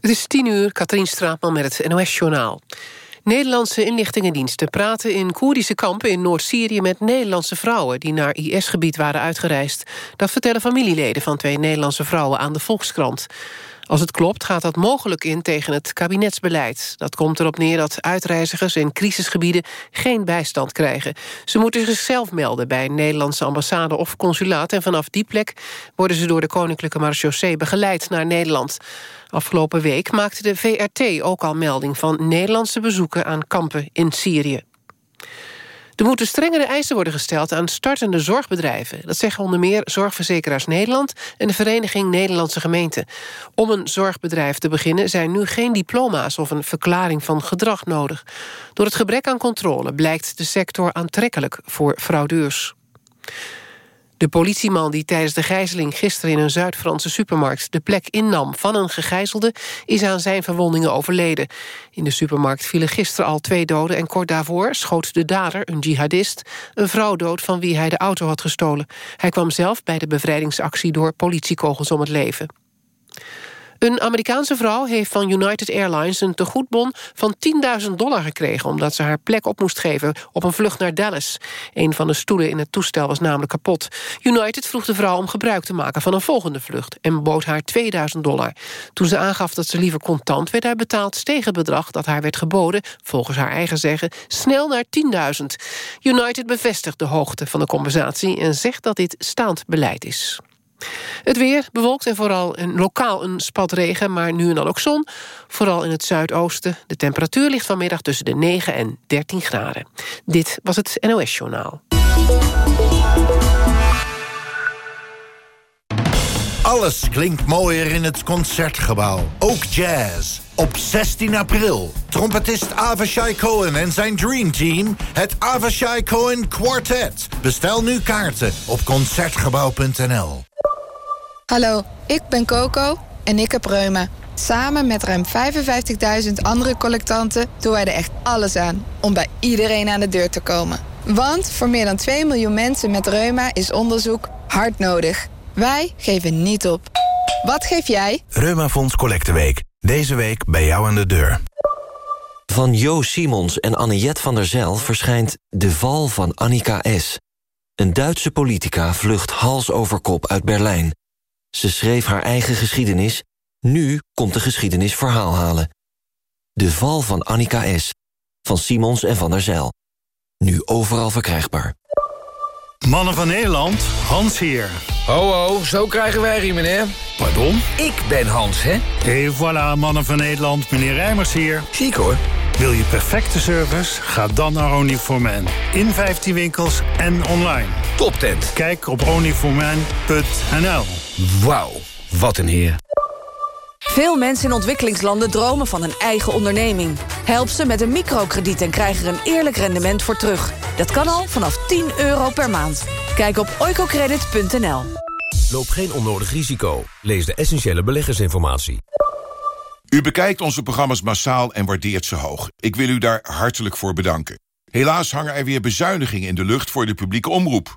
Het is tien uur, Katrien Straatman met het NOS-journaal. Nederlandse inlichtingendiensten praten in Koerdische kampen in Noord-Syrië... met Nederlandse vrouwen die naar IS-gebied waren uitgereisd. Dat vertellen familieleden van twee Nederlandse vrouwen aan de Volkskrant. Als het klopt gaat dat mogelijk in tegen het kabinetsbeleid. Dat komt erop neer dat uitreizigers in crisisgebieden geen bijstand krijgen. Ze moeten zichzelf melden bij een Nederlandse ambassade of consulaat... en vanaf die plek worden ze door de Koninklijke Marechaussee begeleid naar Nederland. Afgelopen week maakte de VRT ook al melding van Nederlandse bezoeken aan kampen in Syrië. Er moeten strengere eisen worden gesteld aan startende zorgbedrijven. Dat zeggen onder meer Zorgverzekeraars Nederland... en de Vereniging Nederlandse Gemeenten. Om een zorgbedrijf te beginnen zijn nu geen diploma's... of een verklaring van gedrag nodig. Door het gebrek aan controle blijkt de sector aantrekkelijk voor fraudeurs. De politieman die tijdens de gijzeling gisteren in een Zuid-Franse supermarkt de plek innam van een gegijzelde, is aan zijn verwondingen overleden. In de supermarkt vielen gisteren al twee doden en kort daarvoor schoot de dader, een jihadist, een vrouw dood van wie hij de auto had gestolen. Hij kwam zelf bij de bevrijdingsactie door politiekogels om het leven. Een Amerikaanse vrouw heeft van United Airlines een tegoedbon van 10.000 dollar gekregen... omdat ze haar plek op moest geven op een vlucht naar Dallas. Een van de stoelen in het toestel was namelijk kapot. United vroeg de vrouw om gebruik te maken van een volgende vlucht... en bood haar 2000 dollar. Toen ze aangaf dat ze liever contant werd uitbetaald... steeg het bedrag dat haar werd geboden, volgens haar eigen zeggen... snel naar 10.000. United bevestigt de hoogte van de compensatie... en zegt dat dit staand beleid is. Het weer bewolkt en vooral lokaal een spat regen, maar nu en dan ook zon. Vooral in het zuidoosten. De temperatuur ligt vanmiddag tussen de 9 en 13 graden. Dit was het NOS Journaal. Alles klinkt mooier in het Concertgebouw. Ook jazz. Op 16 april. Trompetist Avishai Cohen en zijn Dream Team. Het Avishai Cohen Quartet. Bestel nu kaarten op Concertgebouw.nl. Hallo, ik ben Coco en ik heb reuma. Samen met ruim 55.000 andere collectanten doen wij er echt alles aan... om bij iedereen aan de deur te komen. Want voor meer dan 2 miljoen mensen met reuma is onderzoek hard nodig. Wij geven niet op. Wat geef jij? Reumafonds Collecteweek. Deze week bij jou aan de deur. Van Jo Simons en Anniette van der Zijl verschijnt De Val van Annika S. Een Duitse politica vlucht hals over kop uit Berlijn. Ze schreef haar eigen geschiedenis. Nu komt de geschiedenis verhaal halen. De val van Annika S. Van Simons en van der Zijl. Nu overal verkrijgbaar. Mannen van Nederland, Hans hier. Ho ho, zo krijgen wij hier, meneer. Pardon? Ik ben Hans, hè? Et voilà, mannen van Nederland, meneer Rijmers hier. Ziek hoor. Wil je perfecte service? Ga dan naar Onlyforman. In 15 winkels en online. Top tent. Kijk op onlyforman.nl Wauw, wat een heer. Veel mensen in ontwikkelingslanden dromen van een eigen onderneming. Help ze met een microkrediet en krijg er een eerlijk rendement voor terug. Dat kan al vanaf 10 euro per maand. Kijk op oicocredit.nl. Loop geen onnodig risico. Lees de essentiële beleggersinformatie. U bekijkt onze programma's massaal en waardeert ze hoog. Ik wil u daar hartelijk voor bedanken. Helaas hangen er weer bezuinigingen in de lucht voor de publieke omroep.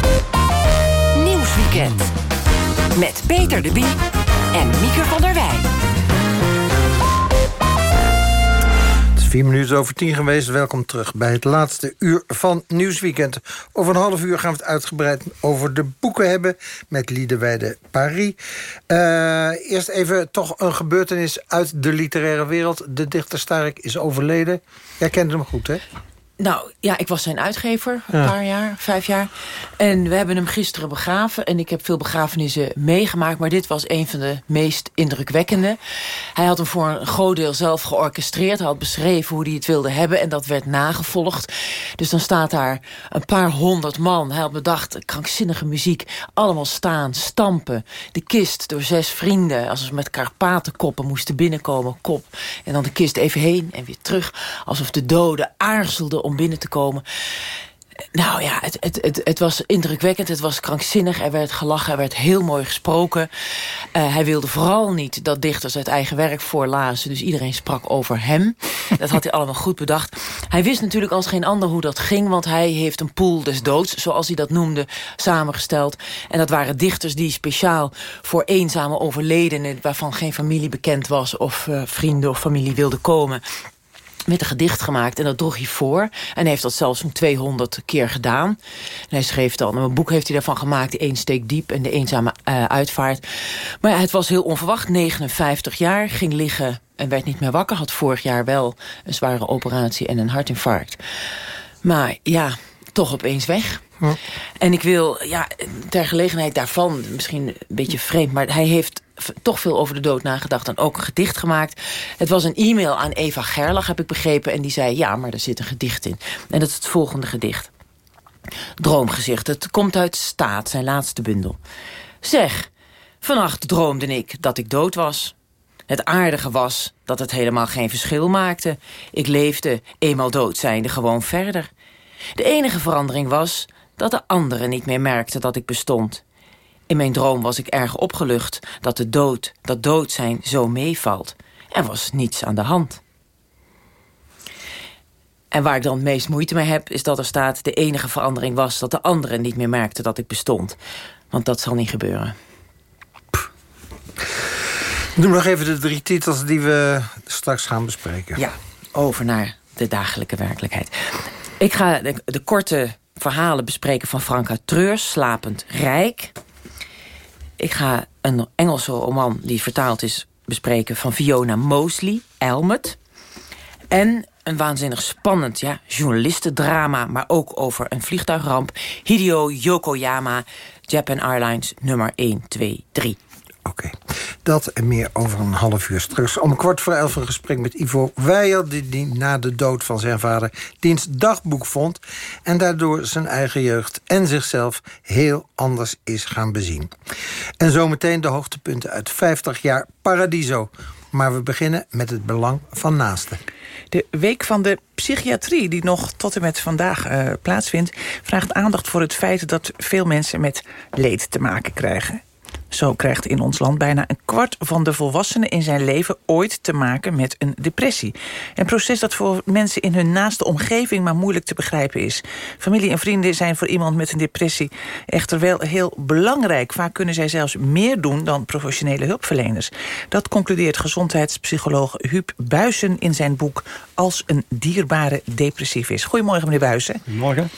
Nieuwsweekend. Met Peter de Bie en Mieke van der Wij. Het is vier minuten over tien geweest. Welkom terug bij het laatste uur van Nieuwsweekend. Over een half uur gaan we het uitgebreid over de boeken hebben... met Liedewijde Paris. Eh, eerst even toch een gebeurtenis uit de literaire wereld. De dichter Stark is overleden. Jij kent hem goed, hè? Nou, ja, ik was zijn uitgever een Ja. paar jaar, vijf jaar. En we hebben hem gisteren begraven. En ik heb veel begrafenissen meegemaakt. Maar dit was een van de meest indrukwekkende. Hij had hem voor een groot deel zelf georchestreerd. Hij had beschreven hoe hij het wilde hebben. En dat werd nagevolgd. Dus dan staat daar een paar honderd man. Hij had bedacht, krankzinnige muziek. Allemaal staan, stampen. De kist door zes vrienden. Als ze met karpatenkoppen moesten binnenkomen. Kop. En dan de kist even heen en weer terug. Alsof de doden aarzelden om binnen te komen. Nou ja, het, het, het, het was indrukwekkend, het was krankzinnig. Er werd gelachen, er werd heel mooi gesproken. Eh, hij wilde vooral niet dat dichters het eigen werk voorlazen. Dus iedereen sprak over hem. Dat had hij allemaal goed bedacht. Hij wist natuurlijk als geen ander hoe dat ging... want hij heeft een pool des doods, zoals hij dat noemde, samengesteld. En dat waren dichters die speciaal voor eenzame overledenen... waarvan geen familie bekend was of eh, vrienden of familie wilden komen met een gedicht gemaakt en dat droeg hij voor. En hij heeft dat zelfs zo'n 200 keer gedaan. En hij schreef dan, een boek heeft hij daarvan gemaakt... Eén steek diep en de eenzame eh, uitvaart. Maar ja, het was heel onverwacht, 59 jaar, ging liggen... en werd niet meer wakker, had vorig jaar wel een zware operatie... en een hartinfarct. Maar ja, toch opeens weg. En ik wil, ja, ter gelegenheid daarvan, misschien een beetje vreemd... maar hij heeft toch veel over de dood nagedacht en ook een gedicht gemaakt. Het was een e-mail aan Eva Gerlach, heb ik begrepen... en die zei, ja, maar er zit een gedicht in. En dat is het volgende gedicht. Droomgezicht, het komt uit Staat, zijn laatste bundel. Zeg, vannacht droomde ik dat ik dood was... Het aardige was dat het helemaal geen verschil maakte. Ik leefde, eenmaal dood zijnde, gewoon verder. De enige verandering was dat de anderen niet meer merkten dat ik bestond. In mijn droom was ik erg opgelucht dat de dood, dat dood zijn, zo meevalt. Er was niets aan de hand. En waar ik dan het meest moeite mee heb, is dat er staat... de enige verandering was dat de anderen niet meer merkten dat ik bestond. Want dat zal niet gebeuren. Noem nog even de drie titels die we straks gaan bespreken. Ja, over naar de dagelijke werkelijkheid. Ik ga de, de korte verhalen bespreken van Franka Treurs, Slapend Rijk. Ik ga een Engelse roman die vertaald is bespreken van Fiona Mosley, Elmet. En een waanzinnig spannend ja, journalistendrama, maar ook over een vliegtuigramp. Hideo Yokoyama, Japan Airlines nummer 1, 2, 3. Oké, dat en meer over een half uur terug. Om kwart voor elf een gesprek met Ivo Weijer... die, die na de dood van zijn vader diens dagboek vond... en daardoor zijn eigen jeugd en zichzelf heel anders is gaan bezien. En zometeen de hoogtepunten uit 50 jaar Paradiso. Maar we beginnen met het belang van naasten. De Week van de Psychiatrie, die nog tot en met vandaag eh, plaatsvindt... vraagt aandacht voor het feit dat veel mensen met leed te maken krijgen. Zo krijgt in ons land bijna een kwart van de volwassenen in zijn leven ooit te maken met een depressie. Een proces dat voor mensen in hun naaste omgeving maar moeilijk te begrijpen is. Familie en vrienden zijn voor iemand met een depressie echter wel heel belangrijk. Vaak kunnen zij zelfs meer doen dan professionele hulpverleners. Dat concludeert gezondheidspsycholoog Huub Buisen in zijn boek Als een dierbare depressief is. Goedemorgen meneer Buisen. Goedemorgen.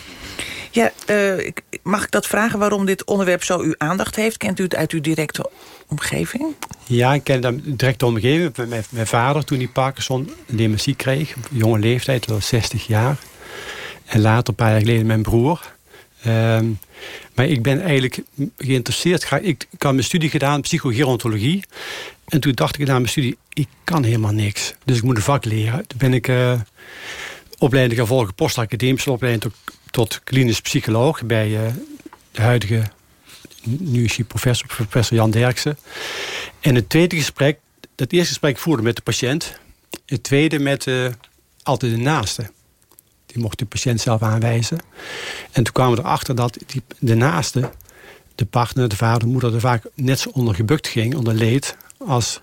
Ja, uh, ik, mag ik dat vragen waarom dit onderwerp zo uw aandacht heeft? Kent u het uit uw directe omgeving? Ja, ik ken het directe omgeving. Mijn, mijn vader, toen hij Parkinson dementie kreeg, jonge leeftijd, wel 60 jaar. En later, een paar jaar geleden, mijn broer. Um, maar ik ben eigenlijk geïnteresseerd. Ik, had mijn studie gedaan, psychogerontologie. En toen dacht ik na mijn studie, ik kan helemaal niks. Dus ik moet een vak leren. Toen ben ik uh, opleiding gaan volgen, postacademische opleiding tot, tot klinisch psycholoog bij uh, de huidige, nu is hij professor, professor Jan Derksen. En het tweede gesprek, dat eerste gesprek voerde met de patiënt. Het tweede met uh, altijd de naaste. Die mocht de patiënt zelf aanwijzen. En toen kwamen we erachter dat die, de naaste, de partner, de vader, de moeder... er vaak net zo onder gebukt ging, onder leed... als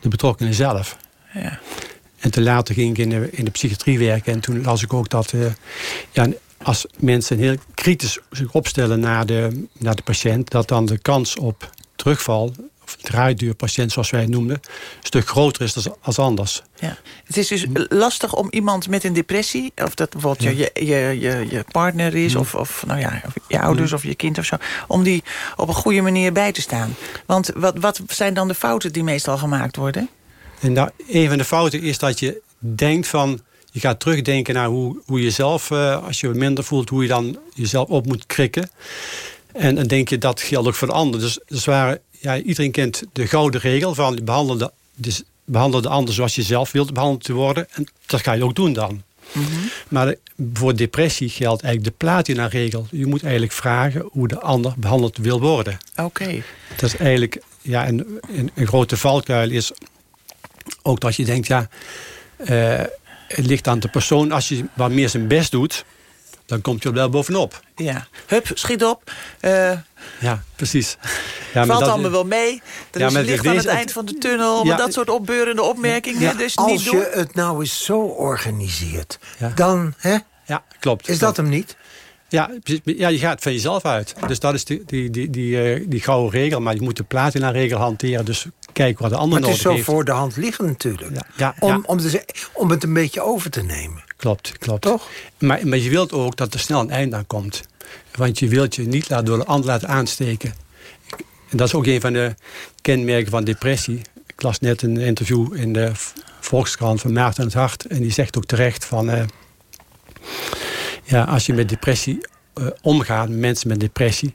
de betrokkenen zelf. Ja. En toen later ging ik in de, in de psychiatrie werken. En toen las ik ook dat uh, ja, als mensen heel kritisch zich opstellen naar de, naar de patiënt... dat dan de kans op terugval of draaiduurpatiënt zoals wij het noemden... een stuk groter is dan als anders. Ja. Het is dus lastig om iemand met een depressie... of dat bijvoorbeeld ja. je, je, je, je partner is... Of, of, nou ja, of je ouders of je kind of zo... om die op een goede manier bij te staan. Want wat, wat zijn dan de fouten die meestal gemaakt worden? En nou, een van de fouten is dat je denkt van... Je gaat terugdenken naar hoe, hoe je zelf, eh, als je minder voelt, hoe je dan jezelf op moet krikken. En dan denk je dat geldt ook voor de ander. Dus, dus waar, ja, iedereen kent de gouden regel van behandel de, dus behandel de ander zoals je zelf wilt behandeld te worden. En dat ga je ook doen dan. Maar voor depressie geldt eigenlijk de platina-regel. Je moet eigenlijk vragen hoe de ander behandeld wil worden. Oké. Dat is eigenlijk ja, een, een, een grote valkuil is ook dat je denkt, ja, eh, het ligt aan de persoon. Als je wat meer zijn best doet, dan komt je er wel bovenop. Ja. Hup, schiet op. Eh, Ja, precies. Ja, valt dat- allemaal wel mee. Er Ja, is maar licht deze- aan het eind van de tunnel. Ja, dat soort opbeurende opmerkingen. Ja, dus als niet doen. je het nou eens zo organiseert, dan hè, Ja, klopt. is dat hem niet? Ja, ja, je gaat van jezelf uit. Dus dat is die, die, die, die, eh, die gouden regel. Maar je moet de platina-regel hanteren. Dus kijk wat de ander Maar het is nodig zo heeft. voor de hand liggend natuurlijk. ja, om, ja. Om, om het een beetje over te nemen. Klopt, klopt. Toch? Maar, maar je wilt ook dat er snel een eind aan komt. Want je wilt je niet laten door de ander laten aansteken. En dat is ook een van de kenmerken van depressie. Ik las net een interview in de Volkskrant van Maarten het Hart. En die zegt ook terecht van... eh, ja, als je met depressie eh, omgaat, met mensen met depressie...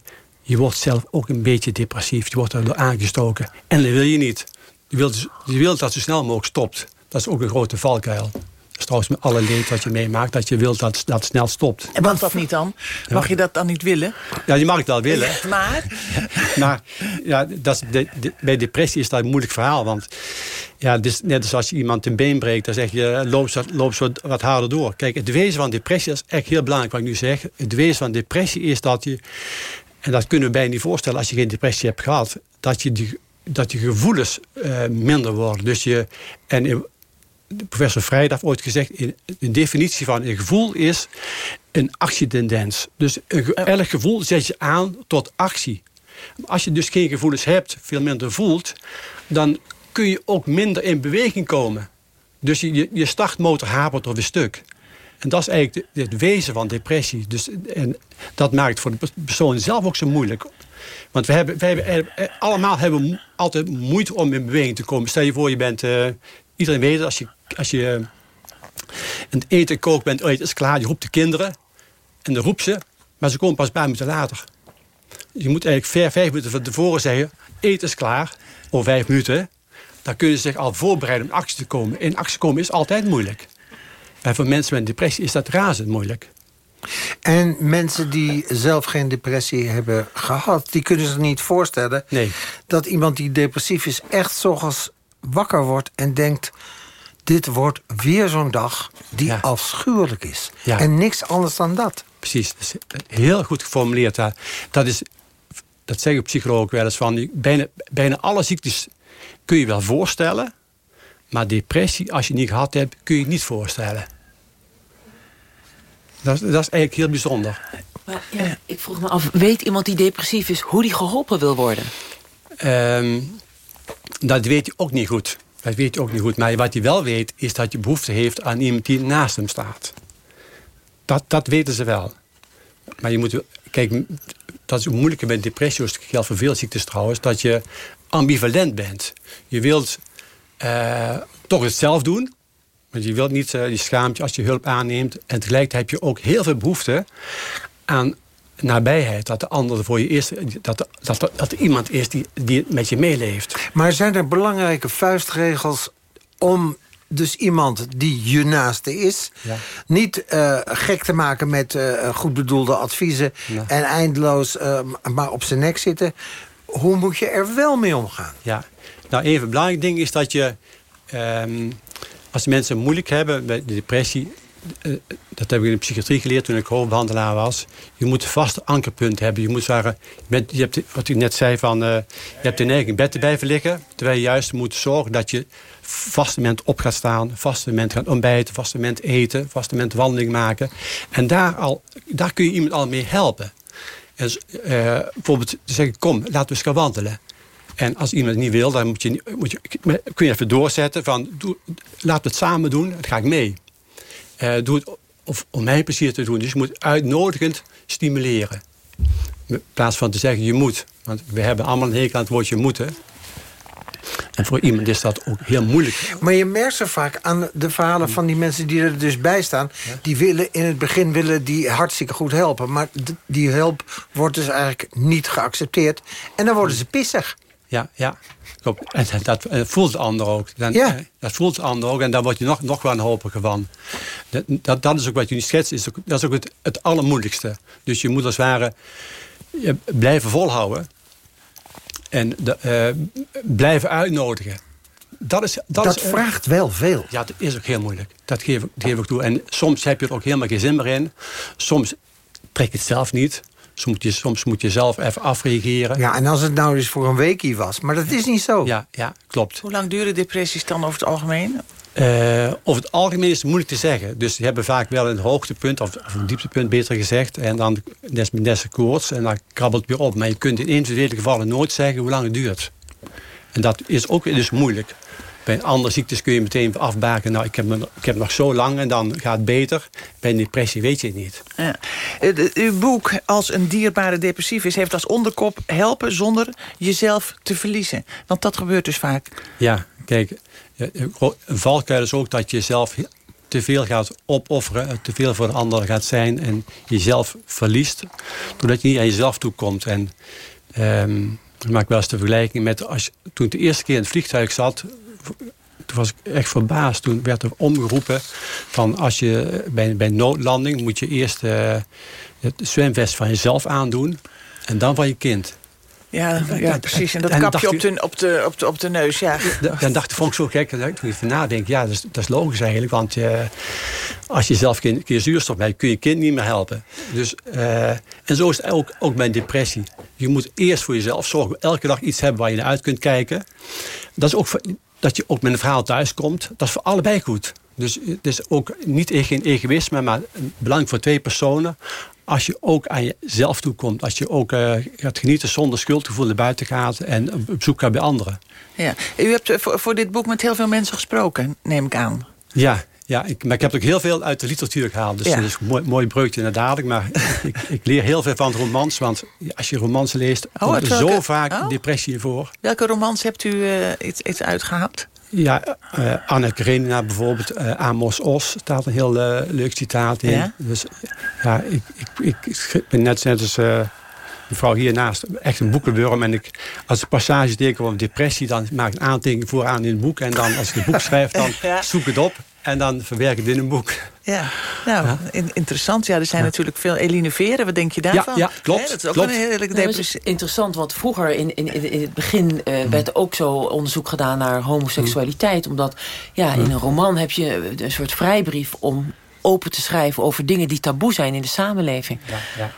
je wordt zelf ook een beetje depressief. Je wordt erdoor aangestoken. En dat wil je niet. Je wilt, dus- je wilt dat zo snel mogelijk stopt. Dat is ook een grote valkuil. Dat is trouwens met alle leed wat je meemaakt... dat je wilt dat dat snel stopt. En mag dat niet dan? Mag je dat dan niet willen? Ja, je mag het wel willen. Maar? Maar ja, dat is de, de- bij depressie is dat een moeilijk verhaal. Want ja, het is net als als je iemand een been breekt... dan zeg je, loop zo, loop zo wat harder door. Kijk, het wezen van depressie is echt heel belangrijk wat ik nu zeg. Het wezen van depressie is dat je... en dat kunnen we bijna niet voorstellen als je geen depressie hebt gehad... dat je, die, dat je gevoelens eh, minder worden. Dus je... En in- de professor Vrijdag heeft ooit gezegd... in- een definitie van een gevoel is een actietendens. Dus een, elk gevoel zet je aan tot actie. Als je dus geen gevoelens hebt, veel minder voelt... dan kun je ook minder in beweging komen. Dus je, je, je startmotor hapert of een stuk. En dat is eigenlijk het wezen van depressie. Dus, en dat maakt voor de pers- persoon zelf ook zo moeilijk. Want we hebben, we hebben allemaal hebben altijd moeite om in beweging te komen. Stel je voor, je bent... eh, iedereen weet het, als je, als je aan het eten kookt bent, oh, het is klaar, je roept de kinderen. En dan roept ze, maar ze komen pas een paar minuten later. Je moet eigenlijk ver vijf minuten van tevoren zeggen... eten is klaar, over vijf minuten. Dan kunnen ze zich al voorbereiden om actie te komen. In actie komen is altijd moeilijk. En voor mensen met depressie is dat razend moeilijk. En mensen die zelf geen depressie hebben gehad... die kunnen zich niet voorstellen Nee. dat iemand die depressief is... echt s'ochtends wakker wordt en denkt... dit wordt weer zo'n dag die afschuwelijk is. Ja. En niks anders dan dat. Precies, dat is heel goed geformuleerd. daar. Dat, is, dat zeggen psychologen wel eens van... Bijna, bijna alle ziektes kun je wel voorstellen... maar depressie, als je niet gehad hebt, kun je het niet voorstellen. Dat, is- dat is eigenlijk heel bijzonder. Maar ja, ik vroeg me af, weet iemand die depressief is... hoe die geholpen wil worden? Ehm, dat weet je ook niet goed. Dat weet je ook niet goed. Maar wat je wel weet, is dat je behoefte heeft aan iemand die naast hem staat. Dat, dat weten ze wel. Maar je moet... Kijk, dat is het moeilijke bij depressie. Dat geldt voor veel ziektes trouwens. Dat je ambivalent bent. Je wilt eh, toch het zelf doen. Want je wilt niet, eh, je schaamt je als je hulp aanneemt. En tegelijkertijd heb je ook heel veel behoefte aan nabijheid. Dat de ander er voor je is. Dat, dat, dat er iemand is die, die met je meeleeft. Maar zijn er belangrijke vuistregels om dus iemand die je naaste is... Ja. niet eh, gek te maken met eh, goed bedoelde adviezen... Ja. en eindeloos maar op zijn nek zitten? Hoe moet je er wel mee omgaan? Ja, nou even een belangrijk ding is dat je... ehm, als mensen moeilijk hebben met de depressie... eh, dat heb ik in de psychiatrie geleerd toen ik hoofdbehandelaar was. Je moet een vaste ankerpunt hebben. Je moet zeggen, je, je hebt, wat u net zei, van, eh, je hebt de neiging in bed te blijven liggen. Terwijl je juist moet zorgen dat je vast moment op gaat staan. Vast moment gaat ontbijten, vast moment eten. Vast moment wandeling maken. En daar, al, daar kun je iemand al mee helpen. En, eh, bijvoorbeeld zeggen, kom, laten we eens gaan wandelen. En als iemand het niet wil, dan moet je, moet je, kun je even doorzetten van... Doe, laten we het samen doen, dan ga ik mee. Eh, doe het of, om mijn plezier te doen. Dus je moet uitnodigend stimuleren. In plaats van te zeggen je moet. Want we hebben allemaal een hekel aan het woordje moeten. En voor iemand is dat ook heel moeilijk. Maar je merkt zo vaak aan de verhalen van die mensen die er dus bij staan. Die willen in het begin willen die hartstikke goed helpen. Maar die hulp wordt dus eigenlijk niet geaccepteerd. En dan worden ze pissig. Ja, ja. Klopt. En dat eh, voelt de ander ook. Dan, Ja. eh, Dat voelt de ander ook. En daar word je nog, nog wanhopiger van. Dat, dat, dat is ook wat jullie schetsen. Is ook, dat is ook het, het allermoeilijkste. Dus je moet als het ware je blijven volhouden. En de, eh, blijven uitnodigen. Dat, is, dat, Dat is, vraagt wel veel. Ja, dat is ook heel moeilijk. Dat geef, ik- dat geef ik toe. En soms heb je er ook helemaal geen zin meer in. Soms trek je het zelf niet. Soms moet je, soms moet je zelf even afreageren. Ja, en als het nou eens voor een weekie was. Maar dat is niet zo. Ja, ja klopt. Hoe lang duren depressies dan over het algemeen? Eh, over het algemeen is het moeilijk te zeggen. Dus die hebben vaak wel een hoogtepunt, of, of een dieptepunt beter gezegd. En dan met net koorts en dan krabbelt het weer op. Maar je kunt in individuele gevallen nooit zeggen hoe lang het duurt. En dat is ook dus moeilijk. Bij andere ziektes kun je meteen afbaken. Nou, ik heb, me- ik heb nog zo lang en dan gaat het beter. Bij een depressie weet je het niet. Ja. Eh, Uw boek Als een dierbare depressief is... heeft als onderkop helpen zonder jezelf te verliezen. Want dat gebeurt dus vaak. Ja, kijk, eh, een valkuil is ook dat je zelf te veel gaat opofferen, eh, te veel voor de ander gaat zijn en jezelf verliest, doordat je niet aan jezelf toekomt. En ehm, ik maak wel eens de vergelijking met als je, toen ik de eerste keer in het vliegtuig zat, toen was ik echt verbaasd. Toen werd er omgeroepen van als je bij, bij noodlanding moet je eerst eh, het zwemvest van jezelf aandoen en dan van je kind. Ja, ja precies. En dat en kapje op de, op, de, op, de, op de neus, ja. Da- Dan dacht ik, vond ik zo gek. Dat ik even nadenk. Ja, dat is, dat is logisch eigenlijk. Want eh, als je zelf geen zuurstof hebt, kun je kind niet meer helpen. Dus, eh, en zo is het ook, ook bij depressie. Je moet eerst voor jezelf zorgen. Elke dag iets hebben waar je naar uit kunt kijken. Dat is ook dat je ook met een verhaal thuis komt. Dat is voor allebei goed. Dus het is ook niet e- geen egoïsme, maar belangrijk voor twee personen. Als je ook aan jezelf toekomt. Als je ook eh, gaat genieten zonder schuldgevoel naar buiten gaat. En op op zoek gaat bij anderen. ja. U hebt eh, voor, voor dit boek met heel veel mensen gesproken, neem ik aan. Ja, ja ik, maar ik heb ook heel veel uit de literatuur gehaald. Dus Ja. dat is een mooi, mooi breukje naar dadelijk. Maar ik, ik leer heel veel van het romans. Want als je romans leest, komt uit er welke- zo vaak oh. depressie voor. Welke romans hebt u eh, iets, iets uitgehaald? Ja, eh Anne Karenina bijvoorbeeld. eh, Amos Os staat een heel leuk citaat in. Ja? Dus ja, ik, ik, ik ben net net als mevrouw hiernaast echt een boekenwurm. En ik, als ik passages teken over depressie, dan maak ik een aantekening vooraan in het boek. En dan als ik het boek schrijf, dan Ja. zoek ik het op. En dan verwerk ik het in een boek. Ja, nou, in- interessant. Ja, er zijn natuurlijk veel Eline Veren. Wat denk je daarvan? ja, klopt, dat is ook klopt. een heerlijke Nou, depressie. is interessant, want vroeger in, in, in het begin eh, Mm. werd ook zo onderzoek gedaan naar homoseksualiteit. Omdat ja, Mm. in een roman heb je een soort vrijbrief om open te schrijven over dingen die taboe zijn in de samenleving.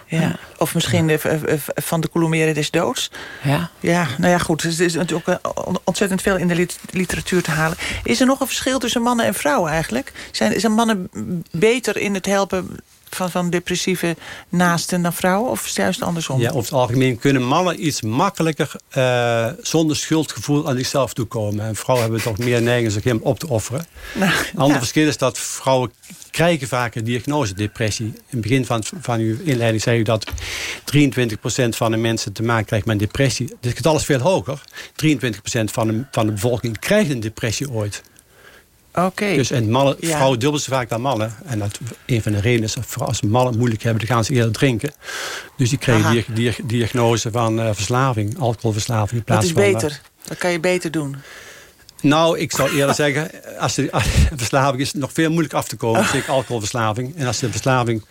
Ja. Of misschien eh, v- van de Coulomere des doods. Ja. Ja, nou ja, goed. Er is natuurlijk eh, on- ontzettend veel in de lit- literatuur te halen. Is er nog een verschil tussen mannen en vrouwen eigenlijk? Zijn, zijn mannen beter in het helpen van, van depressieve naasten dan vrouwen? Of is het juist andersom? Ja, over het algemeen kunnen mannen iets makkelijker eh, zonder schuldgevoel aan zichzelf toekomen. En vrouwen hebben toch meer neiging zich helemaal op te offeren. Nou, Een ander ja. verschil is dat vrouwen krijgen vaak een diagnose depressie. In het begin van, van uw inleiding zei u dat 23% van de mensen te maken krijgt met depressie. Het getal is veel hoger. 23% van de, van de bevolking krijgt een depressie ooit. Oké. Dus en mannen, Ja. vrouwen dubbel zo vaak dan mannen. En dat een van de redenen is dat als mannen het moeilijk hebben, dan gaan ze eerder drinken. Dus die krijgen Aha. die, die, diagnose van eh, verslaving, alcoholverslaving. In Dat plaats is van, eh, beter. Dat kan je beter doen. nou, ik zou eerder zeggen, als de als de verslaving is nog veel moeilijk af te komen. Zeker alcoholverslaving. En als de verslaving,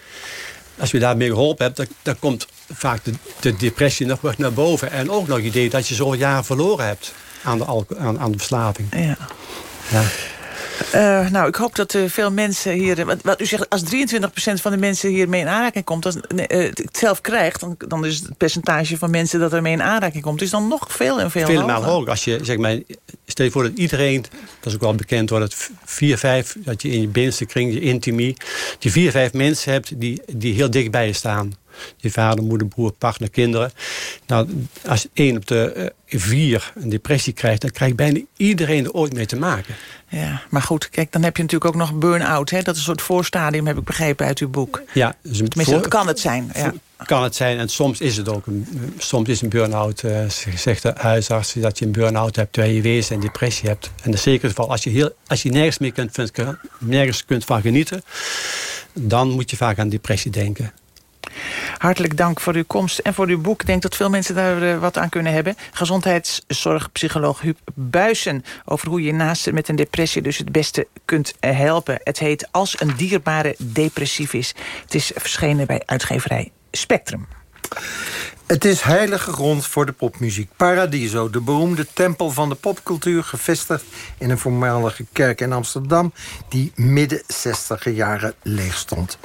als je daarmee geholpen hebt, dan, dan komt vaak de, de depressie nog weer naar boven. En ook nog het idee dat je zo'n jaar verloren hebt aan de, aan, aan de verslaving. Ja. Ja. Eh, nou, ik hoop dat eh, veel mensen hier... Wat, wat u zegt, als 23% van de mensen hiermee in aanraking komt... Als, eh, het zelf krijgt, dan, dan is het percentage van mensen... dat ermee in aanraking komt, is dan nog veel en veel malen hoger. Als je, zeg maar, stel je voor dat iedereen, dat is ook wel bekend hoor, dat vier, vijf, dat je in je binnenste kring, je intimie, je vier, vijf mensen hebt die, die heel dicht bij je staan. Je vader, moeder, broer, partner, kinderen. Nou, als één op de eh, vier een depressie krijgt, dan krijgt bijna iedereen er ooit mee te maken. Ja, maar goed, kijk, dan heb je natuurlijk ook nog burn-out. Dat is een soort voorstadium, heb ik begrepen uit uw boek. Ja, dus Tenminste, voor- dat kan het zijn. Ja. kan het zijn. En soms is het ook een, soms is een burn-out, uh, zegt de huisarts, dat je een burn-out hebt terwijl je wezen en depressie hebt. En in zeker geval, als je, heel, als je nergens, meer kunt, nergens kunt van genieten, dan moet je vaak aan depressie denken. Hartelijk dank voor uw komst en voor uw boek. Ik denk dat veel mensen daar uh, wat aan kunnen hebben. Gezondheidszorgpsycholoog Huub Buisen... over hoe je naast met een depressie dus het beste kunt helpen. Het heet Als een dierbare depressief is. Het is verschenen bij uitgeverij Spectrum. Het is heilige grond voor de popmuziek. Paradiso, de beroemde tempel van de popcultuur... gevestigd in een voormalige kerk in Amsterdam... die midden 60 jaren leeg stond.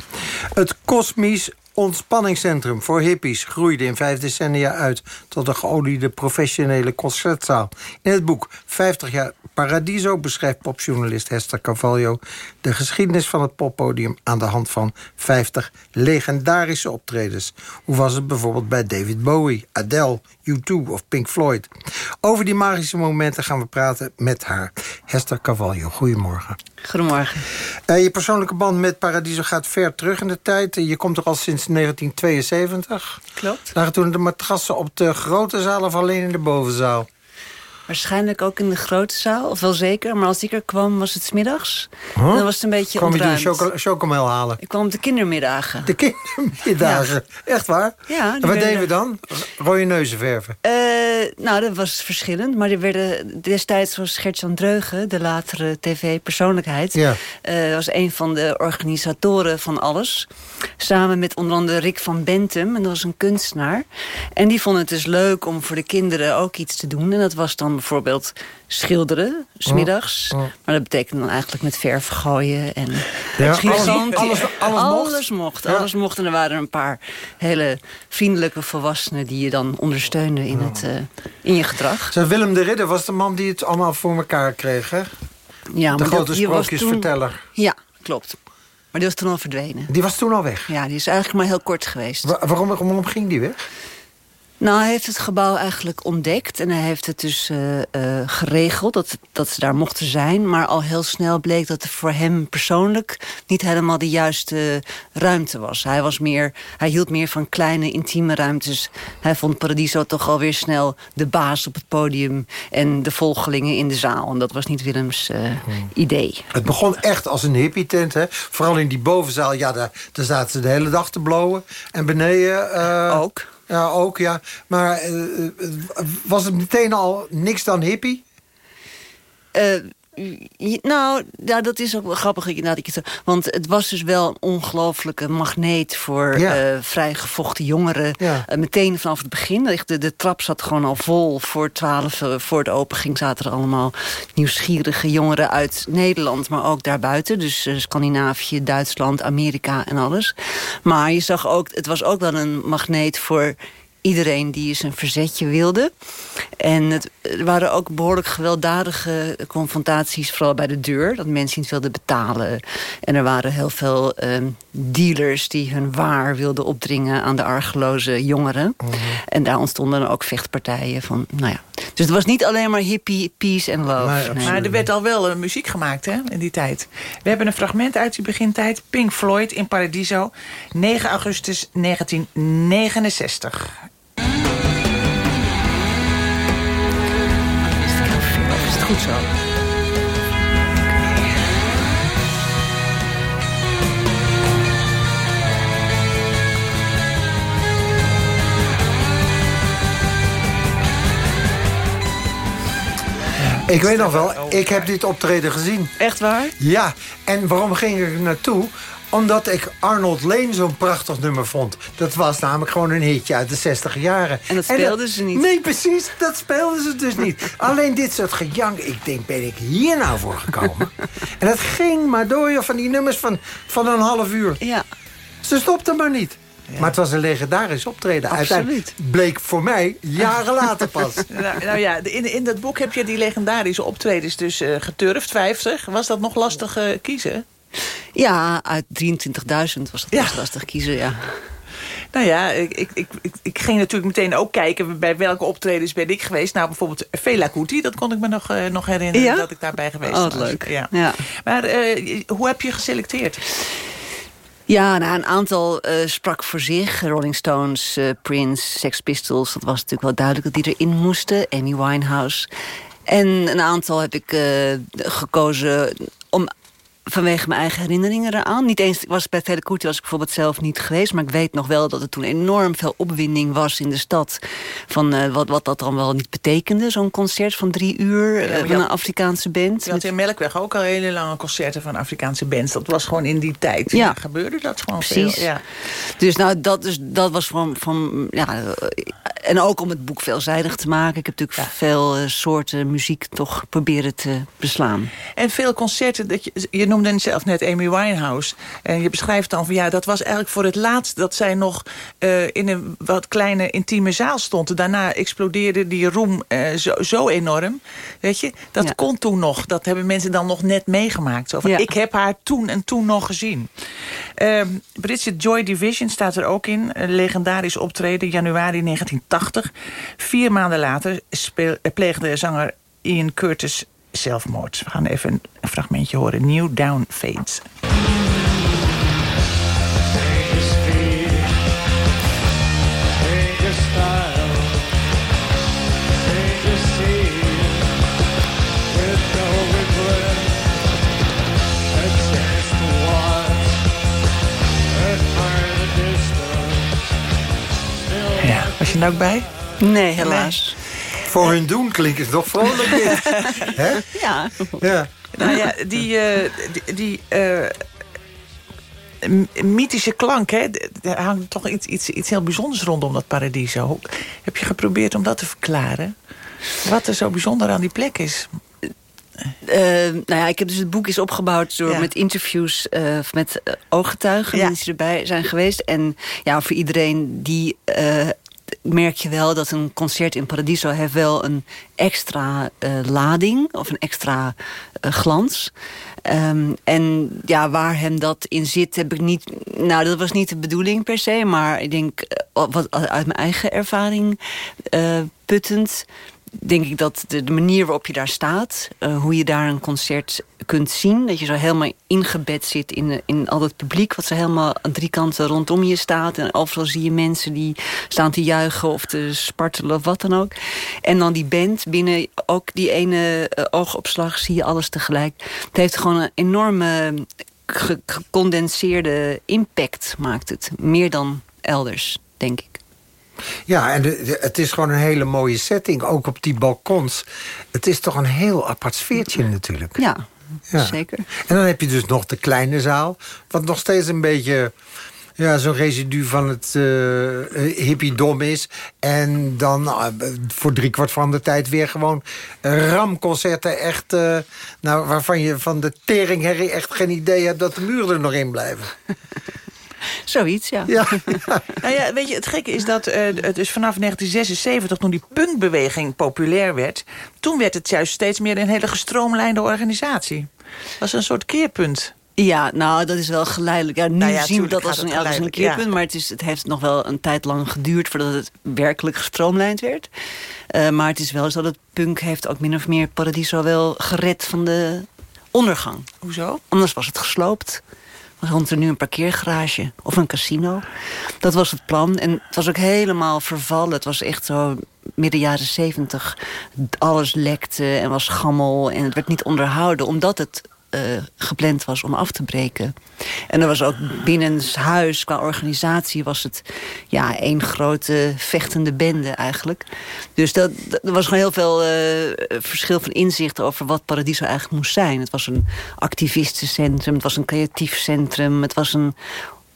Het kosmisch ontspanningscentrum voor hippies groeide in vijf decennia uit tot een geoliede professionele concertzaal. In het boek 50 jaar Paradiso beschrijft popjournalist Hester Carvalho de geschiedenis van het poppodium aan de hand van 50 legendarische optredens. Hoe was het bijvoorbeeld bij David Bowie, Adele, U2 of Pink Floyd? Over die magische momenten gaan we praten met haar. Hester Carvalho, goedemorgen. Goedemorgen. Uh, je persoonlijke band met Paradiso gaat ver terug in de tijd. Je komt er al sinds 1972. Klopt. Lagen toen de matrassen op de grote zaal of alleen in de bovenzaal? Waarschijnlijk ook in de grote zaal, of wel zeker. Maar als ik er kwam, was het smiddags. Huh? Dan was het een beetje Kwam ontruimd. je de chocomel halen? Ik kwam op de kindermiddagen. De kindermiddagen? Ja. Echt waar? Ja. En wat deden we dan? Rode neuzen verven? Uh, nou, dat was verschillend. Maar die werden destijds was Gert-Jan Dreugen, de latere tv-persoonlijkheid... Ja. Uh, was een van de organisatoren van alles. Samen met onder andere Rick van Bentum, en dat was een kunstenaar. En die vonden het dus leuk om voor de kinderen ook iets te doen. En dat was dan bijvoorbeeld schilderen, smiddags. Oh, oh. Maar dat betekent dan eigenlijk met verf gooien en Ja, alles, alles- alles- alles mocht? alles mocht. Ja. Alles mocht. En er waren een paar hele vriendelijke volwassenen... die je dan ondersteunden in, het, eh, in je gedrag. Zo, Willem de Ridder was de man die het allemaal voor elkaar kreeg, hè? Ja, de maar grote sprookjesverteller. Ja, klopt. Maar die was toen al verdwenen. Die was toen al weg? Ja, die is eigenlijk maar heel kort geweest. Wa- waarom, waarom ging die weg? Nou, hij heeft het gebouw eigenlijk ontdekt. En hij heeft het dus eh, eh, geregeld dat, dat ze daar mochten zijn. Maar al heel snel bleek dat er voor hem persoonlijk... niet helemaal de juiste ruimte was. Hij, was meer, hij hield meer van kleine, intieme ruimtes. Hij vond Paradiso toch alweer snel de baas op het podium... en de volgelingen in de zaal. En dat was niet Willems eh, idee. Het begon echt als een hippie-tent, hè? Vooral in die bovenzaal, ja, daar, daar zaten ze de hele dag te blowen. En beneden... ook. Ja, ook, ja. Maar eh, eh, was het meteen al niks dan hippie? Eh, nou, ja, dat is ook wel grappig. dat je het zo- Want het was dus wel een ongelofelijke magneet... voor Ja. eh, vrijgevochten jongeren. Ja. Eh, meteen vanaf het begin. De, de trap zat gewoon al vol. Voor twaalf, eh, voor het open ging, zaten er allemaal nieuwsgierige jongeren uit Nederland. Maar ook daarbuiten. Dus Scandinavië, Duitsland, Amerika en alles. Maar je zag ook, het was ook wel een magneet voor iedereen die eens een verzetje wilde. En het, er waren ook behoorlijk gewelddadige confrontaties... vooral bij de deur, dat mensen niet wilden betalen. En er waren heel veel ehm, dealers die hun waar wilden opdringen... aan de argeloze jongeren. En daar ontstonden dan ook vechtpartijen van, nou ja. Dus het was niet alleen maar hippie, peace en love. Nee. Maar er werd al wel eh, muziek gemaakt hè, in die tijd. We hebben een fragment uit die begintijd. Pink Floyd in Paradiso. 9 augustus 1969. Goed zo? Ik weet nog wel, ik heb dit optreden gezien. Echt waar? Ja, en waarom ging ik er naartoe? Omdat ik Arnold Lane zo'n prachtig nummer vond. Dat was namelijk gewoon een hitje uit de 60 jaren. En dat speelden ze niet. Nee, precies, dat speelden ze dus niet. Alleen dit soort gejank. Ik denk, ben ik hier nou voor gekomen? en dat ging maar door, joh, van die nummers van, van een half uur. Ja. Ze stopte maar niet. Maar het was een legendarisch optreden. Absoluut. Uiteindelijk bleek voor mij jaren later pas. nou, nou ja, in, in dat boek heb je die legendarische optredens dus eh, geturfd, 50. Was dat nog lastig eh, kiezen? Ja, uit 23.000 was dat best lastig kiezen, ja. Nou ja, ik, ik, ik, ik, ging natuurlijk meteen ook kijken... bij welke optredens ben ik geweest. Nou, bijvoorbeeld Fela Kuti, dat kon ik me nog, eh, nog herinneren... Ja? dat ik daarbij geweest Oh, was. leuk. Ja. Ja. Maar eh, hoe heb je geselecteerd? Ja, nou, een aantal uh, sprak voor zich. Rolling Stones, Prince, Sex Pistols. Dat was natuurlijk wel duidelijk dat die erin moesten. Amy Winehouse. En een aantal heb ik gekozen vanwege mijn eigen herinneringen eraan. Niet eens, was bij Telecourti was ik bijvoorbeeld zelf niet geweest... maar ik weet nog wel dat er toen enorm veel opwinding was in de stad... van uh, wat, wat dat dan wel niet betekende, zo'n concert van drie uur... Ja, uh, van een Afrikaanse band. Je had in Melkweg ook al hele lange concerten van Afrikaanse bands. Dat was gewoon in die tijd. Ja, ja gebeurde dat gewoon Precies. veel. Ja. Dus nou, dat, is, dat was van... van ja, en ook om het boek veelzijdig te maken. Ik heb natuurlijk veel uh, soorten muziek toch proberen te beslaan. En veel concerten, dat je, je noemde zelf net Amy Winehouse. En je beschrijft dan van ja, dat was eigenlijk voor het laatst... dat zij nog uh, in een wat kleine intieme zaal stond. Daarna explodeerde die roem uh, zo, zo, enorm. Weet je, dat ja. kon toen nog. Dat hebben mensen dan nog net meegemaakt. Zo van, ja. Ik heb haar toen en toen nog gezien. Uh, Britse Joy Division staat er ook in. Een legendarisch optreden, januari 1980. Vier maanden later speel, pleegde zanger Ian Curtis zelfmoord. We gaan even een fragmentje horen. New Down Fades. Ja, was je er ook bij? Nee, helaas. Voor hun doen klinkt het nog vrolijk dit. Hè? Ja. ja. Nou ja, die... Uh, die, die uh, mythische klank, hè? er hangt toch iets, iets, iets heel bijzonders rondom dat paradiso. Heb je geprobeerd om dat te verklaren? Wat er zo bijzonder aan die plek is? Uh, nou ja, ik heb dus het boek is opgebouwd door Ja. met interviews uh, met ooggetuigen, Ja. mensen die erbij zijn geweest. En ja, voor iedereen die uh, merk je wel dat een concert in Paradiso heeft wel een extra uh, lading of een extra uh, glans. Um, en ja, waar hem dat in zit, heb ik niet. Nou, dat was niet de bedoeling per se, maar ik denk uh, wat uit mijn eigen ervaring puttend denk ik dat de, manier waarop je daar staat... Uh, hoe je daar een concert kunt zien... dat je zo helemaal ingebed zit in, in al het publiek... wat zo helemaal aan drie kanten rondom je staat. En overal zie je mensen die staan te juichen of te spartelen of wat dan ook. En dan die band, binnen ook die ene uh, oogopslag zie je alles tegelijk. Het heeft gewoon een enorme gecondenseerde impact, maakt het. Meer dan elders, denk ik. Ja, en de, het is gewoon een hele mooie setting. Ook op die balkons. Het is toch een heel apart sfeertje natuurlijk. Ja, ja, zeker. En dan heb je dus nog de kleine zaal. Wat nog steeds een beetje... Ja, zo'n residu van het uh, hippiedom is. En dan uh, voor driekwart van de tijd weer gewoon ramconcerten. Echt, uh, nou, waarvan je van de teringherrie echt geen idee hebt dat de muren er nog in blijven. Zoiets, ja. ja. nou ja, weet je, het gekke is dat uh, dus vanaf 1976, toen die punkbeweging populair werd... toen werd het juist steeds meer een hele gestroomlijnde organisatie. Dat was een soort keerpunt. Ja, nou, dat is wel geleidelijk. Ja, nu nou ja, zien we dat als een, als een keerpunt. Ja. Maar het, is, het heeft nog wel een tijd lang geduurd... voordat het werkelijk gestroomlijnd werd. Uh, maar het is wel zo dat punk heeft ook min of meer Paradiso wel gered van de ondergang. Hoezo? Anders was het gesloopt rond er nu een parkeergarage of een casino. Dat was het plan. En het was ook helemaal vervallen. Het was echt zo midden jaren zeventig. Alles lekte en was gammel. En het werd niet onderhouden, omdat het uh, gepland was om af te breken. En er was ook binnenshuis, qua organisatie... was het ja, één grote vechtende bende eigenlijk. Dus dat, er was gewoon heel veel uh, verschil van inzicht... over wat Paradiso eigenlijk moest zijn. Het was een activistencentrum, het was een creatief centrum... het was een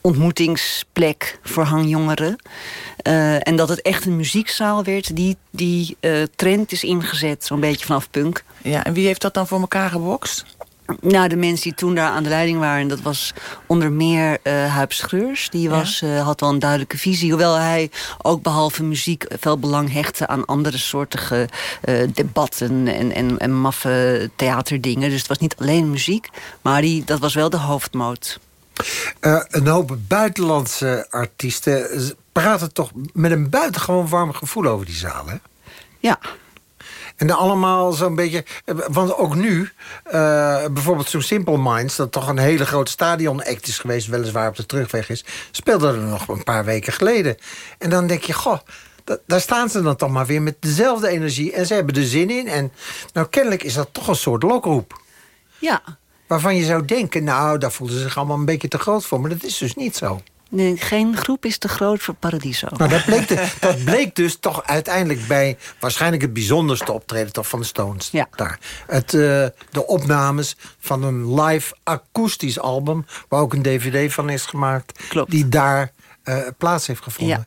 ontmoetingsplek voor hangjongeren. Uh, en dat het echt een muziekzaal werd, die, die trend is ingezet, zo'n beetje vanaf punk. Ja, en wie heeft dat dan voor elkaar gebokst? Nou, de mensen die toen daar aan de leiding waren... dat was onder meer uh, Huip Schreurs. Die was, ja. uh, had wel een duidelijke visie. Hoewel hij ook behalve muziek veel belang hechtte... aan andere soortige uh, debatten en, en, en maffe theaterdingen. Dus het was niet alleen muziek. Maar die, dat was wel de hoofdmoot. Uh, een hoop buitenlandse artiesten praten toch met een buitengewoon warm gevoel over die zaal, hè? Ja. En dan allemaal zo'n beetje... eh, Want ook nu, eh, bijvoorbeeld zo'n Simple Minds... dat toch een hele grote stadion-act is geweest... weliswaar op de terugweg is... speelde er nog een paar weken geleden. En dan denk je, goh... da- Daar staan ze dan toch maar weer met dezelfde energie. En ze hebben er zin in. En nou, kennelijk is dat toch een soort lokroep. Ja. Waarvan je zou denken, nou, daar voelden ze zich allemaal een beetje te groot voor. Maar dat is dus niet zo. Nee, geen groep is te groot voor Paradiso. Nou, dat bleek, de- dat bleek dus toch uiteindelijk bij waarschijnlijk het bijzonderste optreden toch van de Stones. Ja. Daar. Het, eh, de opnames van een live akoestisch album, waar ook een dvd van is gemaakt, die daar eh, plaats heeft gevonden.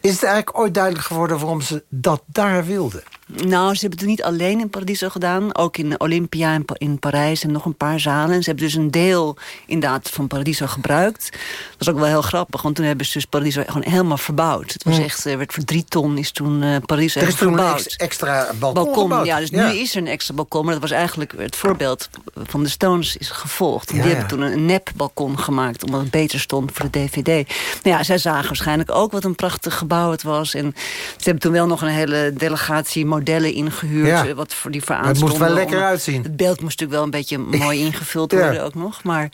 Is het eigenlijk ooit duidelijk geworden waarom ze dat daar wilden? Nou, ze hebben het niet alleen in Paradiso gedaan. Ook in Olympia en in Parijs en nog een paar zalen. En ze hebben dus een deel inderdaad van Paradiso gebruikt. Dat was ook wel heel grappig, want toen hebben ze dus Paradiso gewoon helemaal verbouwd. Het was echt, er werd voor drie ton is toen eh Paradiso Er is toen een verbouwd. ex- extra balkon, ja, dus nu is er een extra balkon. Maar dat was eigenlijk het voorbeeld van de Stones is gevolgd. En Ja, die hebben toen een nep balkon gemaakt, omdat het beter stond voor de DVD. Nou ja, zij zagen waarschijnlijk ook wat een prachtig gebouw het was. En ze hebben toen wel nog een hele delegatie modellen ingehuurd. Ja. eh, Wat voor die voor het moest wel lekker uitzien. Het beeld moest natuurlijk wel een beetje mooi ingevuld worden ook nog. Maar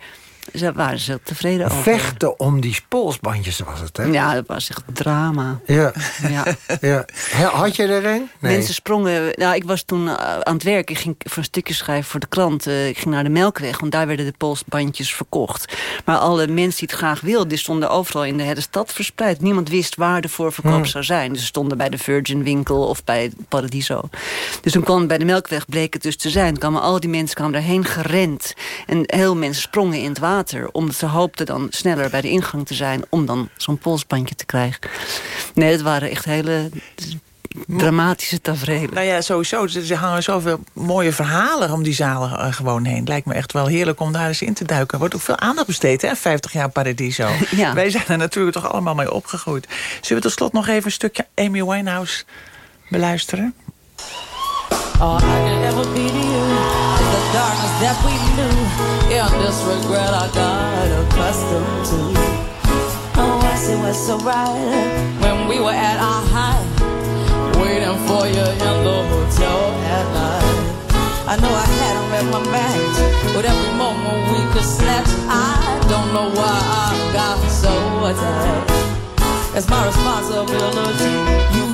ze waren ze tevreden over. Vechten om die polsbandjes was het, hè? Ja, dat was echt drama. Ja. Ja. ja. Had je er een? Nee. Mensen sprongen... Nou, ik was toen eh, aan het werk. Ik ging voor een stukje schrijven voor de krant. Eh, ik ging naar de Melkweg, want daar werden de polsbandjes verkocht. Maar alle mensen die het graag wilden... die stonden overal in de hele stad verspreid. Niemand wist waar de voorverkoop Hmm. zou zijn. Dus ze stonden bij de Virgin winkel of bij Paradiso. Dus toen kwam bij de Melkweg, bleek het dus te zijn. Kwamen al die mensen kwamen daarheen gerend. En heel mensen sprongen in het water. Omdat ze hoopten dan sneller bij de ingang te zijn... om dan zo'n polsbandje te krijgen. Nee, het waren echt hele dramatische tafereelen. Nou ja, sowieso. Er hangen zoveel mooie verhalen om die zalen eh, gewoon heen. Lijkt me echt wel heerlijk om daar eens in te duiken. Er wordt ook veel aandacht besteed, hè? 50 jaar Paradiso. Ja. Wij zijn er natuurlijk toch allemaal mee opgegroeid. Zullen we tot slot nog even een stukje Amy Winehouse beluisteren? All I can ever be to you is the darkness that we knew. Yeah, this regret I got accustomed to. Oh, I see what's so right when we were at our height, waiting for you in the hotel at night. I know I hadn't at my back, but every moment we could snatch. I don't know why I got so attached. It's my responsibility. You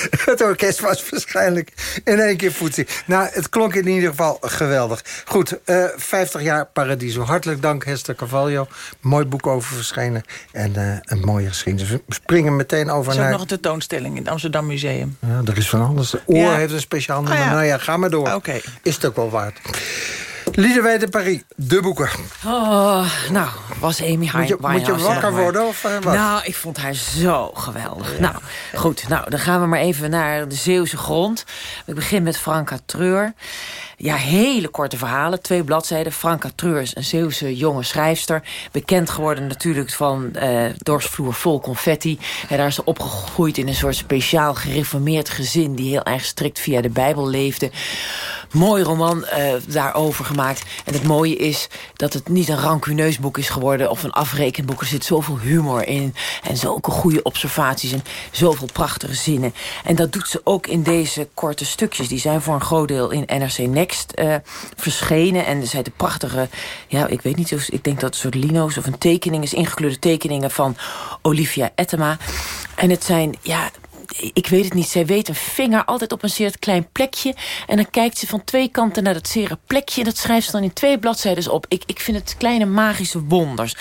Het orkest was waarschijnlijk in één keer voetzie. Nou, het klonk in ieder geval geweldig. Goed, eh 50 jaar Paradiso. Hartelijk dank, Hester Carvalho. Mooi boek over verschenen. En eh, een mooie geschiedenis. We springen meteen over Er is naar... nog een tentoonstelling in het Amsterdam Museum. Ja, er is van alles. De oor Ja. heeft een speciaal nummer. Ah, ja. Nou ja, ga maar door. Oké. Is het ook wel waard. Liederwijd de Paris, de boeken. Oh, nou, was Amy Moet je, moet je wakker worden of eh, wat? Nou, ik vond haar zo geweldig. Nou, goed. Nou, dan gaan we maar even naar de Zeeuwse grond. Ik begin met Franka Treur. Ja, hele korte verhalen, twee bladzijden. Franka Treur is een Zeeuwse jonge schrijfster. Bekend geworden natuurlijk van eh Dorsvloer vol confetti. En daar is ze opgegroeid in een soort speciaal gereformeerd gezin... die heel erg strikt via de Bijbel leefde. Mooi roman eh, daarover gemaakt. En het mooie is dat het niet een rancuneus boek is geworden... of een afrekenboek. Er zit zoveel humor in. En zulke goede observaties. En zoveel prachtige zinnen. En dat doet ze ook in deze korte stukjes. Die zijn voor een groot deel in NRC Next eh, verschenen. En er zijn de prachtige... Ja, ik weet niet of... Ik denk dat het een soort lino's of een tekening is. Ingekleurde tekeningen van Olivia Ettema. En het zijn... Ja, ik weet het niet. Zij weet een vinger altijd op een zeer klein plekje. En dan kijkt ze van twee kanten naar dat zere plekje. En dat schrijft ze dan in twee bladzijden op. Ik, ik vind het kleine magische wonders.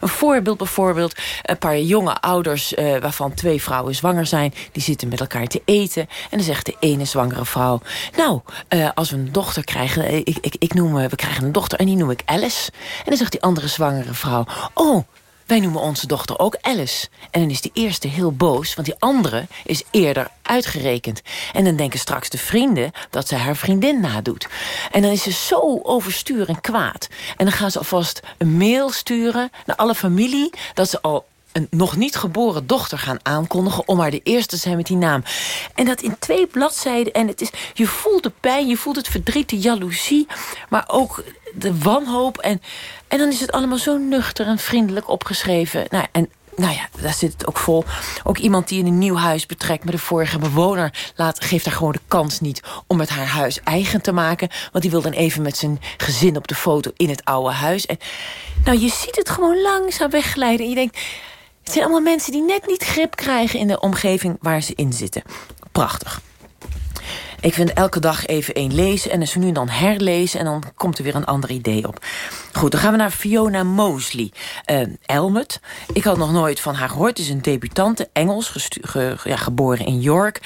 Een voorbeeld bijvoorbeeld. Een paar jonge ouders eh, waarvan twee vrouwen zwanger zijn. Die zitten met elkaar te eten. En dan zegt de ene zwangere vrouw... Nou, eh, als we een dochter krijgen... eh, Ik, ik, ik noem, we krijgen een dochter en die noem ik Alice. En dan zegt die andere zwangere vrouw... Oh, wij noemen onze dochter ook Alice. En dan is die eerste heel boos, want die andere is eerder uitgerekend. En dan denken straks de vrienden dat ze haar vriendin nadoet. En dan is ze zo overstuur en kwaad. En dan gaan ze alvast een mail sturen naar alle familie... dat ze al een nog niet geboren dochter gaan aankondigen... om maar de eerste te zijn met die naam. En dat in twee bladzijden. En het is, je voelt de pijn, je voelt het verdriet, de jaloezie... maar ook de wanhoop. En, en dan is het allemaal zo nuchter en vriendelijk opgeschreven. Nou, en nou ja, daar zit het ook vol. Ook iemand die in een nieuw huis betrekt met de vorige bewoner... Laat, geeft haar gewoon de kans niet om het haar huis eigen te maken. Want die wil dan even met zijn gezin op de foto in het oude huis. En nou, je ziet het gewoon langzaam wegglijden. En je denkt, het zijn allemaal mensen die net niet grip krijgen... in de omgeving waar ze in zitten. Prachtig. Ik vind elke dag even één lezen en ze nu en dan herlezen... en dan komt er weer een ander idee op. Goed, dan gaan we naar Fiona Mosley. Uh, Elmet. Ik had nog nooit van haar gehoord. Het is een debutante, Engels, ge ja, geboren in York.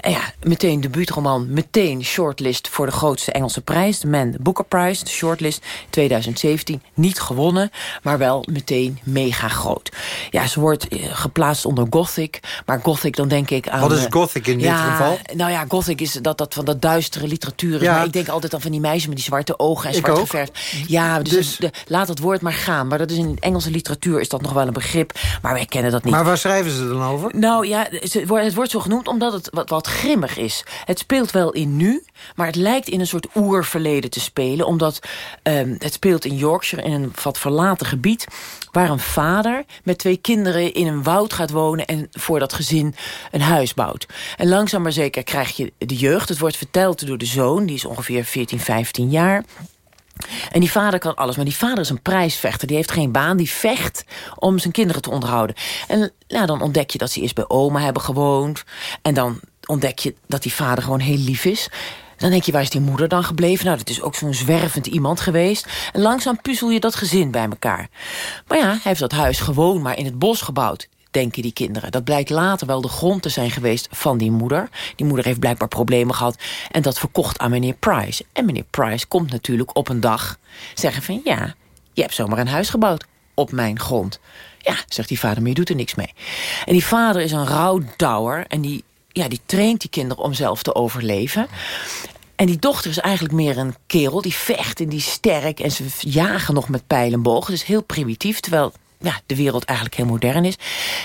En ja, meteen debuutroman, meteen shortlist... voor de grootste Engelse prijs, de Man Booker Prize, de shortlist 2017. Niet gewonnen, maar wel meteen mega groot. Ja, ze wordt uh, geplaatst onder Gothic, maar Gothic dan denk ik aan... Wat is Gothic in ja, dit geval? Nou ja, Gothic is dat, dat van dat duistere literatuur is. Ja. Maar ik denk altijd aan van die meisjes met die zwarte ogen en zwart geverfd. Ja, dus, dus... De, laat het woord maar gaan. Maar dat is in Engelse literatuur is dat nog wel een begrip. Maar wij kennen dat niet. Maar waar schrijven ze dan over? Nou ja, het wordt zo genoemd omdat het wat, wat grimmig is. Het speelt wel in nu, maar het lijkt in een soort oerverleden te spelen. Omdat um, het speelt in Yorkshire, in een wat verlaten gebied waar een vader met twee kinderen in een woud gaat wonen... en voor dat gezin een huis bouwt. En langzaam maar zeker krijg je de jeugd. Het wordt verteld door de zoon, die is ongeveer 14, 15 jaar... En die vader kan alles, maar die vader is een prijsvechter. Die heeft geen baan, die vecht om zijn kinderen te onderhouden. En nou, dan ontdek je dat ze eerst bij oma hebben gewoond. En dan ontdek je dat die vader gewoon heel lief is. Dan denk je, waar is die moeder dan gebleven? Nou, dat is ook zo'n zwervend iemand geweest. En langzaam puzzel je dat gezin bij elkaar. Maar ja, hij heeft dat huis gewoon maar in het bos gebouwd denken die kinderen. Dat blijkt later wel de grond te zijn geweest van die moeder. Die moeder heeft blijkbaar problemen gehad en dat verkocht aan meneer Price. En meneer Price komt natuurlijk op een dag zeggen van... ja, je hebt zomaar een huis gebouwd op mijn grond. Ja, zegt die vader, maar je doet er niks mee. En die vader is een rouwdouwer en die, ja, die traint die kinderen om zelf te overleven. En die dochter is eigenlijk meer een kerel. Die vecht en die sterk. En ze jagen nog met pijlenbogen. Dus heel primitief. Terwijl ja, de wereld eigenlijk heel modern is.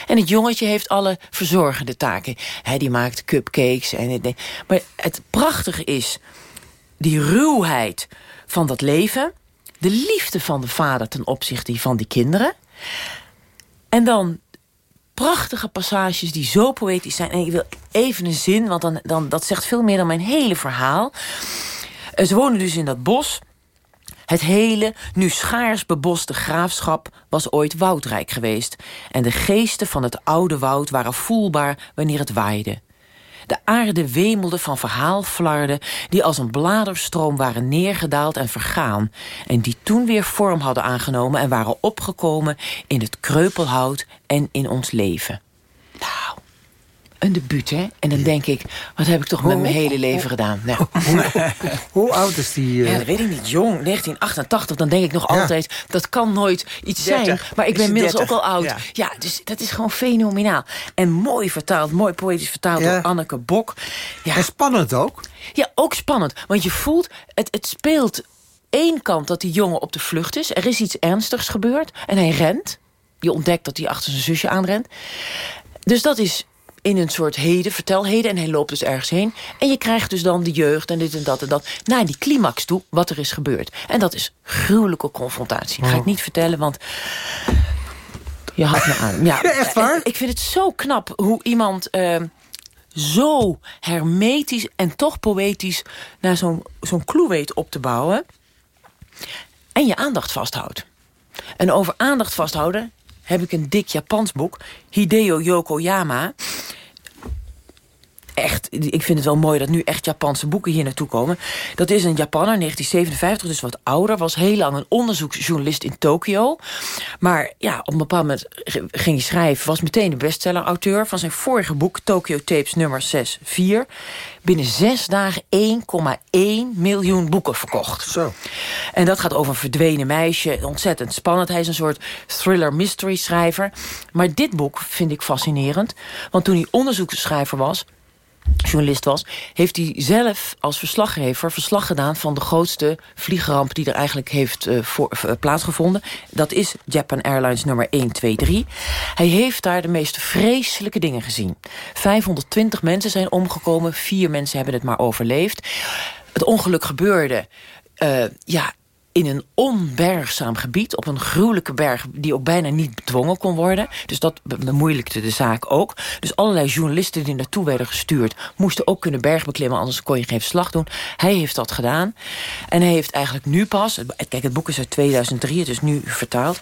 En het jongetje heeft alle verzorgende taken. Hij die maakt cupcakes. En maar het prachtige is die ruwheid van dat leven. De liefde van de vader ten opzichte van die kinderen. En dan prachtige passages die zo poëtisch zijn. En ik wil even een zin, want dan, dan, dat zegt veel meer dan mijn hele verhaal. Eh, ze wonen dus in dat bos. Het hele, nu schaars beboste graafschap was ooit woudrijk geweest... en de geesten van het oude woud waren voelbaar wanneer het waaide. De aarde wemelde van verhaalflarden die als een bladerstroom waren neergedaald en vergaan... en die toen weer vorm hadden aangenomen en waren opgekomen in het kreupelhout en in ons leven. Nou, een debuut, hè? En dan denk ik, wat heb ik toch met mijn hele leven gedaan? Nou. Hoe oud is die? Uh... Ja, dat weet ik niet. Jong, 1988. Dan denk ik nog altijd, dat kan nooit iets zijn. Maar ik ben inmiddels ook al oud. Ja. ja. dus dat is gewoon fenomenaal. En mooi vertaald, mooi poëtisch vertaald door Anneke Bok. Ja. En spannend ook. Ja, ook spannend. Want je voelt, het, het speelt één kant dat die jongen op de vlucht is. Er is iets ernstigs gebeurd. En hij rent. Je ontdekt dat hij achter zijn zusje aanrent. Dus dat is in een soort heden, vertelheden. En hij loopt dus ergens heen. En je krijgt dus dan de jeugd en dit en dat en dat. Naar die climax toe, wat er is gebeurd. En dat is gruwelijke confrontatie. Dat ga ik Oh. niet vertellen, want... Je had me aan. Ja, Echt waar? Ik vind het zo knap hoe iemand... eh, zo hermetisch en toch poëtisch... naar zo'n zo'n clue weet op te bouwen. En je aandacht vasthoudt. En over aandacht vasthouden heb ik een dik Japans boek. Hideo Yokoyama. Echt ik vind het wel mooi dat nu echt Japanse boeken hier naartoe komen. Dat is een Japanner, 1957, dus wat ouder. Was heel lang een onderzoeksjournalist in Tokio. Maar ja, op een bepaald moment ging hij schrijven. Was meteen de bestseller-auteur van zijn vorige boek... Tokyo Tapes nummer 6-4. Binnen zes dagen 1,1 miljoen boeken verkocht. Zo. En dat gaat over een verdwenen meisje. Ontzettend spannend. Hij is een soort thriller-mystery schrijver. Maar dit boek vind ik fascinerend. Want toen hij onderzoeksschrijver was journalist was... heeft hij zelf als verslaggever verslag gedaan... van de grootste vliegramp die er eigenlijk heeft voor, uh, plaatsgevonden. Dat is Japan Airlines nummer 123. Hij heeft daar de meest vreselijke dingen gezien. 520 mensen zijn omgekomen. Vier mensen hebben het maar overleefd. Het ongeluk gebeurde... Uh, ja, in een onbergzaam gebied, op een gruwelijke berg... die ook bijna niet bedwongen kon worden. Dus dat bemoeilijkte de zaak ook. Dus allerlei journalisten die naartoe werden gestuurd... moesten ook kunnen bergbeklimmen, anders kon je geen verslag doen. Hij heeft dat gedaan. En hij heeft eigenlijk nu pas... Kijk, het boek is uit 2003, het is nu vertaald.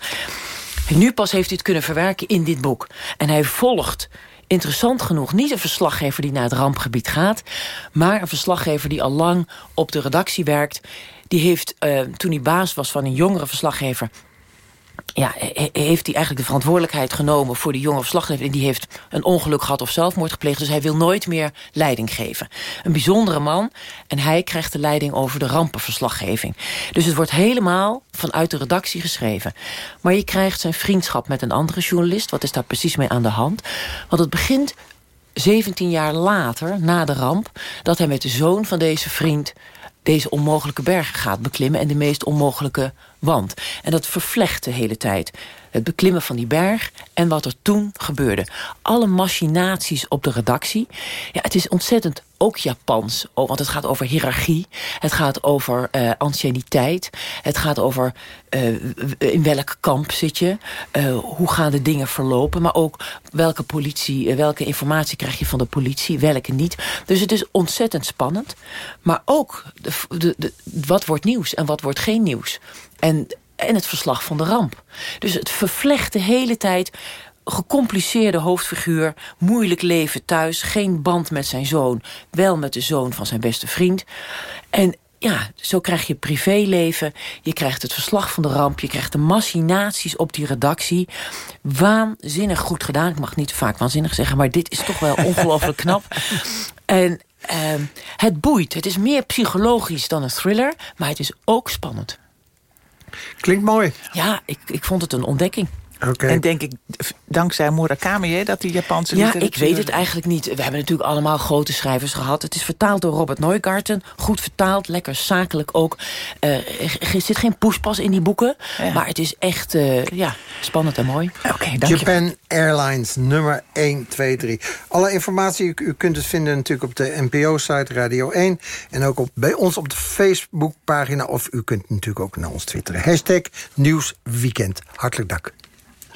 Nu pas heeft hij het kunnen verwerken in dit boek. En hij volgt interessant genoeg niet een verslaggever die naar het rampgebied gaat... maar een verslaggever die al lang op de redactie werkt... die heeft, uh, toen hij baas was van een jongere verslaggever... Ja, heeft hij eigenlijk de verantwoordelijkheid genomen voor die jonge verslaggever... en die heeft een ongeluk gehad of zelfmoord gepleegd... dus hij wil nooit meer leiding geven. Een bijzondere man en hij krijgt de leiding over de rampenverslaggeving. Dus het wordt helemaal vanuit de redactie geschreven. Maar je krijgt zijn vriendschap met een andere journalist. Wat is daar precies mee aan de hand? Want het begint 17 jaar later, na de ramp... dat hij met de zoon van deze vriend deze onmogelijke bergen gaat beklimmen... en de meest onmogelijke wand. En dat vervlecht de hele tijd. Het beklimmen van die berg en wat er toen gebeurde. Alle machinaties op de redactie. Ja, het is ontzettend ook Japans. Want het gaat over hiërarchie. Het gaat over uh, anciëniteit. Het gaat over uh, in welk kamp zit je. Uh, hoe gaan de dingen verlopen. Maar ook welke politie, welke informatie krijg je van de politie. Welke niet. Dus het is ontzettend spannend. Maar ook de, de, de, wat wordt nieuws en wat wordt geen nieuws. En, en het verslag van de ramp. Dus het vervlecht de hele tijd gecompliceerde hoofdfiguur, moeilijk leven thuis... geen band met zijn zoon, wel met de zoon van zijn beste vriend. En ja, zo krijg je privéleven, je krijgt het verslag van de ramp... je krijgt de machinaties op die redactie. Waanzinnig goed gedaan. Ik mag niet vaak waanzinnig zeggen, maar dit is toch wel ongelooflijk knap. En uh, het boeit. Het is meer psychologisch dan een thriller, maar het is ook spannend. Klinkt mooi. Ja, ik, ik vond het een ontdekking. Okay. En denk ik, dankzij Murakami, hè, dat die Japanse Ja, ik weet het eigenlijk niet. We hebben natuurlijk allemaal grote schrijvers gehad. Het is vertaald door Robert Neugarten. Goed vertaald, lekker zakelijk ook. Uh, er zit geen poespas in die boeken. Ja. Maar het is echt uh, ja, spannend en mooi. Oké, okay, dank Japan je. Airlines, nummer 123. Alle informatie, u, u kunt het vinden natuurlijk op de NPO-site Radio 1. En ook op, bij ons op de Facebookpagina. Of u kunt natuurlijk ook naar ons twitteren. Hashtag Nieuwsweekend. Hartelijk dank.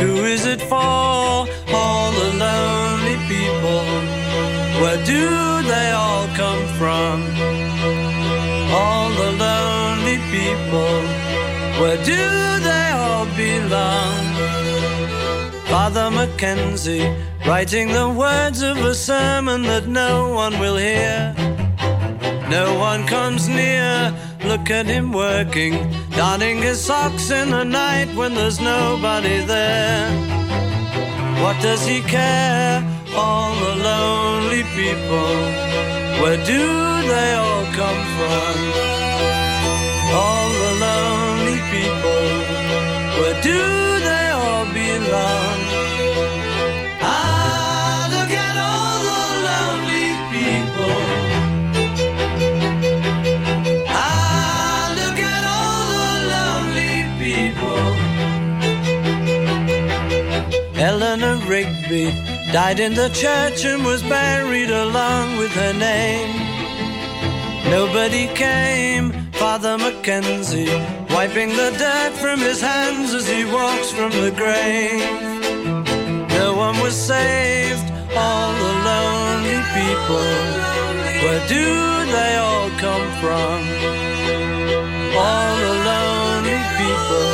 Who is it for? All the lonely people. Where do they all come from? All the lonely people. Where do they all belong? Father Mackenzie, writing the words of a sermon that no one will hear. No one comes near. Look at him working, darning his socks in the night when there's nobody there. What does he care? All the lonely people. Where do they all come from? All died in the church and was buried along with her name. Nobody came, Father Mackenzie, wiping the dirt from his hands as he walks from the grave. No one was saved, all the lonely people. Where do they all come from? All the lonely people.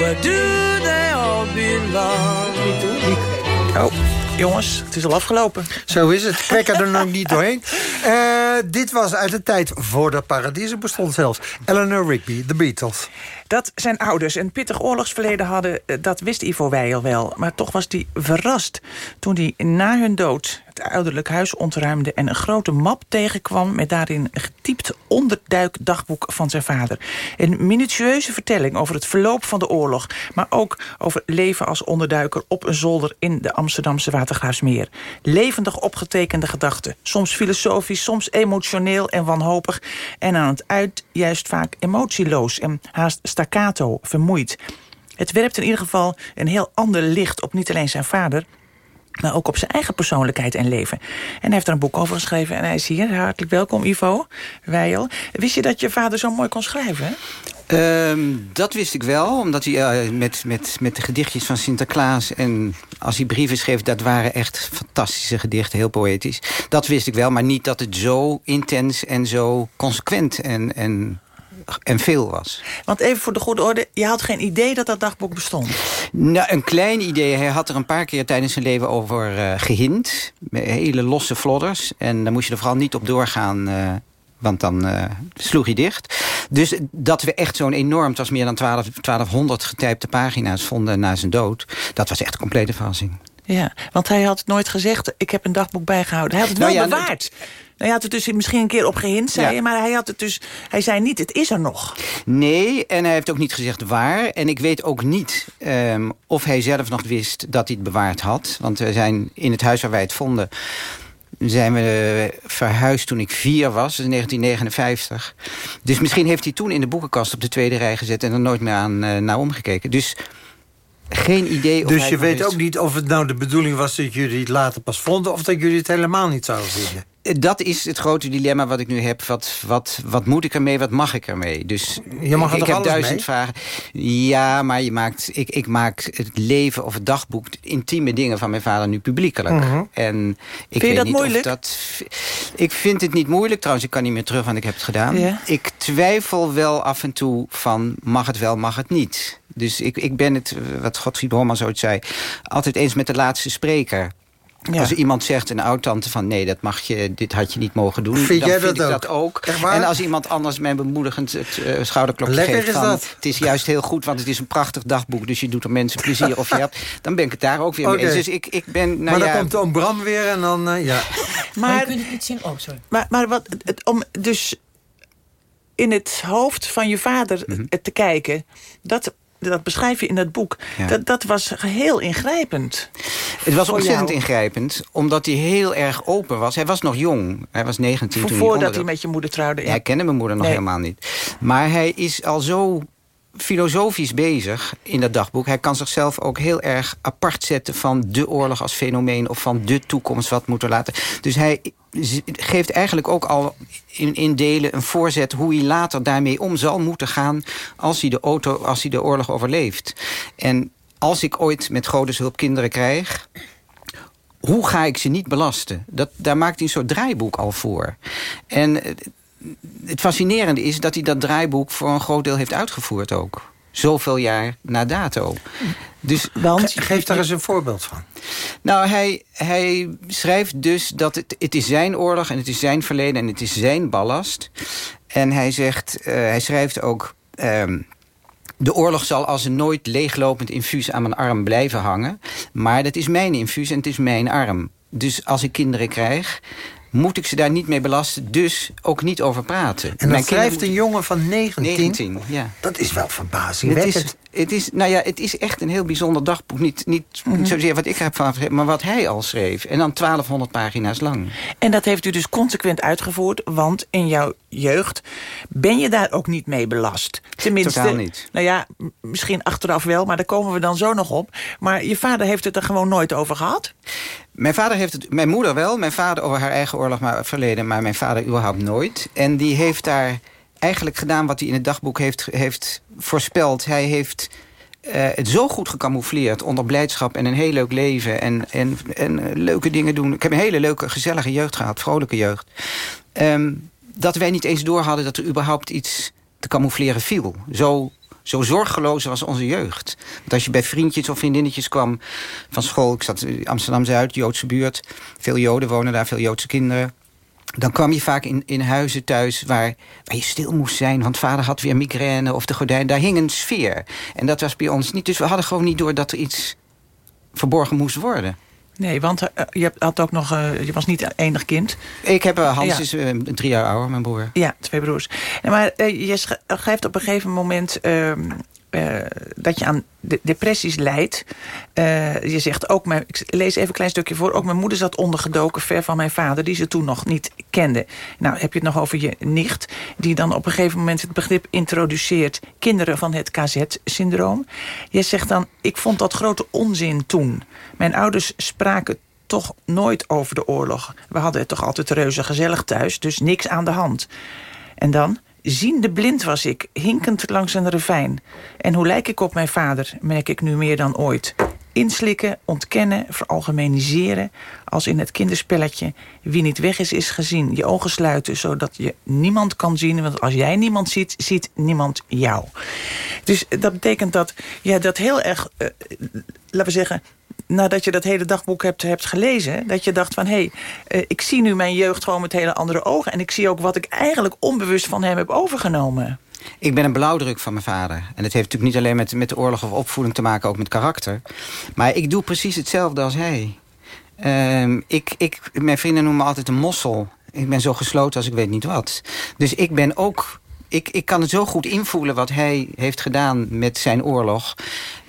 Where do they all belong? Oh, jongens, het is al afgelopen. Zo is het. Kijk er nog niet doorheen. Eh, dit was uit de tijd voordat Paradiso bestond zelfs. Eleanor Rigby, The Beatles. Dat zijn ouders een pittig oorlogsverleden hadden, eh, dat wist Ivo Weijel wel. Maar toch was hij verrast toen hij na hun dood het ouderlijk huis ontruimde... en een grote map tegenkwam met daarin getypt onderduikdagboek van zijn vader. Een minutieuze vertelling over het verloop van de oorlog... maar ook over leven als onderduiker op een zolder in de Amsterdamse Watergraafsmeer. Levendig opgetekende gedachten. Soms filosofisch, soms emotioneel en wanhopig. En aan het uit juist vaak emotieloos en haast staccato, vermoeid. Het werpt in ieder geval een heel ander licht op niet alleen zijn vader maar ook op zijn eigen persoonlijkheid en leven. En hij heeft er een boek over geschreven en hij is hier. Hartelijk welkom, Ivo Weijel. Wist je dat je vader zo mooi kon schrijven? Ehm, dat wist ik wel, omdat hij eh, met, met, met de gedichtjes van Sinterklaas... en als hij brieven schreef, dat waren echt fantastische gedichten, heel poëtisch. Dat wist ik wel, maar niet dat het zo intens en zo consequent en, en, en veel was. Want even voor de goede orde, je had geen idee dat dat dagboek bestond? Nou, een klein idee. Hij had er een paar keer tijdens zijn leven over uh, gehind. Met hele losse flodders. En daar moest je er vooral niet op doorgaan... Uh, want dan uh, sloeg hij dicht. Dus dat we echt zo'n enorm... het was meer dan 12, 1200 getypte pagina's vonden na zijn dood... dat was echt een complete verrassing. Ja, want hij had nooit gezegd... ik heb een dagboek bijgehouden. Hij had het wel nou ja, bewaard. Nou, hij had het dus misschien een keer op gehind, zei ja. je, maar hij had het dus. Hij zei niet, het is er nog. Nee, en hij heeft ook niet gezegd waar. En ik weet ook niet um, of hij zelf nog wist dat hij het bewaard had. Want we zijn in het huis waar wij het vonden zijn we verhuisd toen ik vier was, in 1959. Dus misschien heeft hij toen in de boekenkast op de tweede rij gezet... en er nooit meer aan uh, naar omgekeken. Dus geen idee. Of dus je weet ook niet of het nou de bedoeling was... dat jullie het later pas vonden... of dat jullie het helemaal niet zouden vinden? Dat is het grote dilemma wat ik nu heb. Wat, wat, wat moet ik ermee, wat mag ik ermee? Dus je mag ik, ik heb duizend mee? vragen. Ja, maar je maakt, ik, ik maak het leven of het dagboek... intieme dingen van mijn vader nu publiekelijk. Mhm. En ik vind je dat niet moeilijk? Dat, ik vind het niet moeilijk. Trouwens, ik kan niet meer terug, want ik heb het gedaan. Ik twijfel wel af en toe van... mag het wel, mag het niet? Dus ik, ik ben het, wat Godfried Holman zoiets zei... altijd eens met de laatste spreker. Ja. Als iemand zegt, een oud-tante van... nee, dat mag je, dit had je niet mogen doen, vind dan jij vind dat ik ook? dat ook. En als iemand anders mij bemoedigend het uh, schouderklopje Lekker geeft is van... dat. het is juist heel goed, want het is een prachtig dagboek... dus je doet er mensen plezier of je hebt... dan ben ik het daar ook weer mee eens. Dus ik, ik ben, nou maar dan ja, komt oom Bram weer en dan, eh, ja. Maar je Maar, kunt het niet zien. Oh, sorry. maar, maar wat, het, om dus in het hoofd van je vader Mhm. te kijken... dat, dat beschrijf je in dat boek. Ja. Dat, dat was heel ingrijpend. het was ontzettend jou. ingrijpend, omdat hij heel erg open was. Hij was nog jong, hij was 19 Voor- toen Voordat hij hij onder- met je moeder trouwde. Ja, hij kende mijn moeder nog Nee. helemaal niet. Maar hij is al zo filosofisch bezig in dat dagboek. Hij kan zichzelf ook heel erg apart zetten van de oorlog als fenomeen... of van de toekomst, wat moeten laten. Dus hij geeft eigenlijk ook al in, in delen een voorzet... hoe hij later daarmee om zal moeten gaan... als hij de, auto, als hij de oorlog overleeft. En als ik ooit met Godes hulp kinderen krijg hoe ga ik ze niet belasten? Dat, daar maakt hij een soort draaiboek al voor. En het fascinerende is dat hij dat draaiboek... voor een groot deel heeft uitgevoerd ook. Zoveel jaar na dato. Dus, Want, Geef daar eens een voorbeeld van. nou, hij, hij schrijft dus dat het, het is zijn oorlog... en het is zijn verleden en het is zijn ballast. En hij zegt, eh, hij schrijft ook... ehm, de oorlog zal als een nooit leeglopend infuus aan mijn arm blijven hangen. Maar dat is mijn infuus en het is mijn arm. Dus als ik kinderen krijg, moet ik ze daar niet mee belasten. Dus ook niet over praten. En dan schrijft een jongen van 19. moeten- 19, ja. Dat is wel Het verbazingwekkend. is het is, nou ja, het is echt een heel bijzonder dagboek. Niet, niet, Mhm. zozeer wat ik heb van maar wat hij al schreef. En dan 1200 pagina's lang. En dat heeft u dus consequent uitgevoerd, want in jouw jeugd ben je daar ook niet mee belast. Tenminste, Totaal niet. nou ja, misschien achteraf wel, maar daar komen we dan zo nog op. Maar je vader heeft het er gewoon nooit over gehad? Mijn vader heeft het, mijn moeder wel, mijn vader over haar eigen oorlog maar verleden, maar mijn vader überhaupt nooit. En die heeft daar eigenlijk gedaan wat hij in het dagboek heeft, heeft voorspeld. Hij heeft eh, het zo goed gecamoufleerd onder blijdschap en een heel leuk leven en, en, en eh, leuke dingen doen. Ik heb een hele leuke, gezellige jeugd gehad, vrolijke jeugd. Ehm, dat wij niet eens door hadden dat er überhaupt iets te camoufleren viel. Zo, zo zorgeloos was onze jeugd. Want als je bij vriendjes of vriendinnetjes kwam van school... ik zat in Amsterdam-Zuid, Joodse buurt. Veel Joden wonen daar, veel Joodse kinderen. Dan kwam je vaak in, in huizen thuis waar, waar je stil moest zijn... want vader had weer migraine of de gordijn. Daar hing een sfeer. En dat was bij ons niet. Dus we hadden gewoon niet door dat er iets verborgen moest worden. Nee, want eh, je hebt- had ook nog, eh, je was niet enig kind. Ik heb, eh, Hans Ja. is eh, drie jaar ouder, mijn broer. Ja, twee broers. Nee, maar eh, je sch- schrijft op een gegeven moment ehm, eh, dat je aan de depressies lijdt. Eh, je zegt ook, mijn, ik lees even een klein stukje voor. Ook mijn moeder zat ondergedoken ver van mijn vader, die ze toen nog niet kende. Nou, heb je het nog over je nicht, die dan op een gegeven moment het begrip introduceert: kinderen van het KZ-syndroom. Je zegt dan, ik vond dat grote onzin toen. Mijn ouders spraken toch nooit over de oorlog. We hadden het toch altijd reuze gezellig thuis, dus niks aan de hand. En dan, ziende blind was ik, hinkend langs een ravijn. En hoe lijk ik op mijn vader, merk ik nu meer dan ooit. Inslikken, ontkennen, veralgemeniseren. Als in het kinderspelletje. Wie niet weg is, is gezien. Je ogen sluiten, zodat je niemand kan zien. Want als jij niemand ziet, ziet niemand jou. Dus dat betekent dat je dat heel erg, eh, laten we zeggen nadat je dat hele dagboek hebt, hebt gelezen... dat je dacht van, hé, hey, eh, ik zie nu mijn jeugd gewoon met hele andere ogen... en ik zie ook wat ik eigenlijk onbewust van hem heb overgenomen. Ik ben een blauwdruk van mijn vader. En het heeft natuurlijk niet alleen met, met de oorlog of opvoeding te maken... ook met karakter. Maar ik doe precies hetzelfde als hij. Ehm, ik, ik, mijn vrienden noemen me altijd een mossel. Ik ben zo gesloten als ik weet niet wat. Dus ik ben ook... Ik, ik kan het zo goed invoelen wat hij heeft gedaan met zijn oorlog.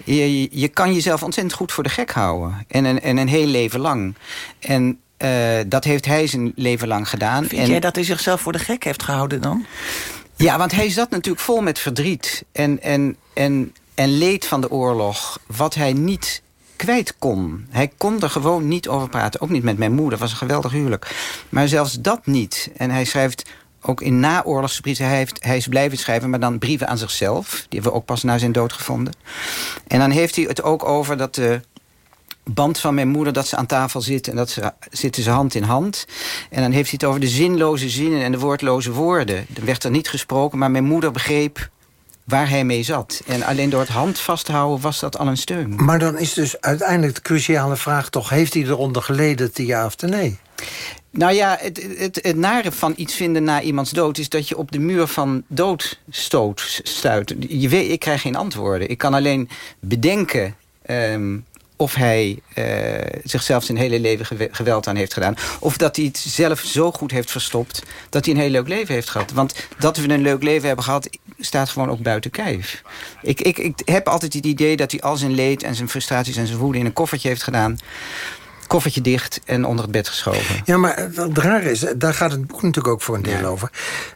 Je, je, kan jezelf ontzettend goed voor de gek houden. En een, en een heel leven lang. En eh, dat heeft hij zijn leven lang gedaan. Vind en, jij dat hij zichzelf voor de gek heeft gehouden dan? ja, want hij zat natuurlijk vol met verdriet en, en, en, en leed van de oorlog... wat hij niet kwijt kon. Hij kon er gewoon niet over praten. Ook niet met mijn moeder, was een geweldig huwelijk. Maar zelfs dat niet. En hij schrijft ook in naoorlogse brieven... Hij, heeft, hij is blijven schrijven, maar dan brieven aan zichzelf. Die hebben we ook pas na zijn dood gevonden. En dan heeft hij het ook over dat de band van mijn moeder... dat ze aan tafel zit en dat ze zitten ze hand in hand. En dan heeft hij het over de zinloze zinnen en de woordloze woorden. Er werd er niet gesproken, maar mijn moeder begreep waar hij mee zat. En alleen door het hand vasthouden was dat al een steun. Maar dan is dus uiteindelijk de cruciale vraag toch... heeft hij eronder geleden, te ja of nee? Nou ja, het, het, het nare van iets vinden na iemands dood... is dat je op de muur van dood stoot, stuit. Je weet, ik krijg geen antwoorden. Ik kan alleen bedenken... ehm, of hij eh, zichzelf zijn hele leven gewe- geweld aan heeft gedaan. Of dat hij het zelf zo goed heeft verstopt... dat hij een heel leuk leven heeft gehad. Want dat we een leuk leven hebben gehad... staat gewoon ook buiten kijf. Ik, ik, ik heb altijd het idee dat hij al zijn leed... en zijn frustraties en zijn woede in een koffertje heeft gedaan. Koffertje dicht en onder het bed geschoven. Ja, maar het rare is, daar gaat het boek natuurlijk ook voor een deel over...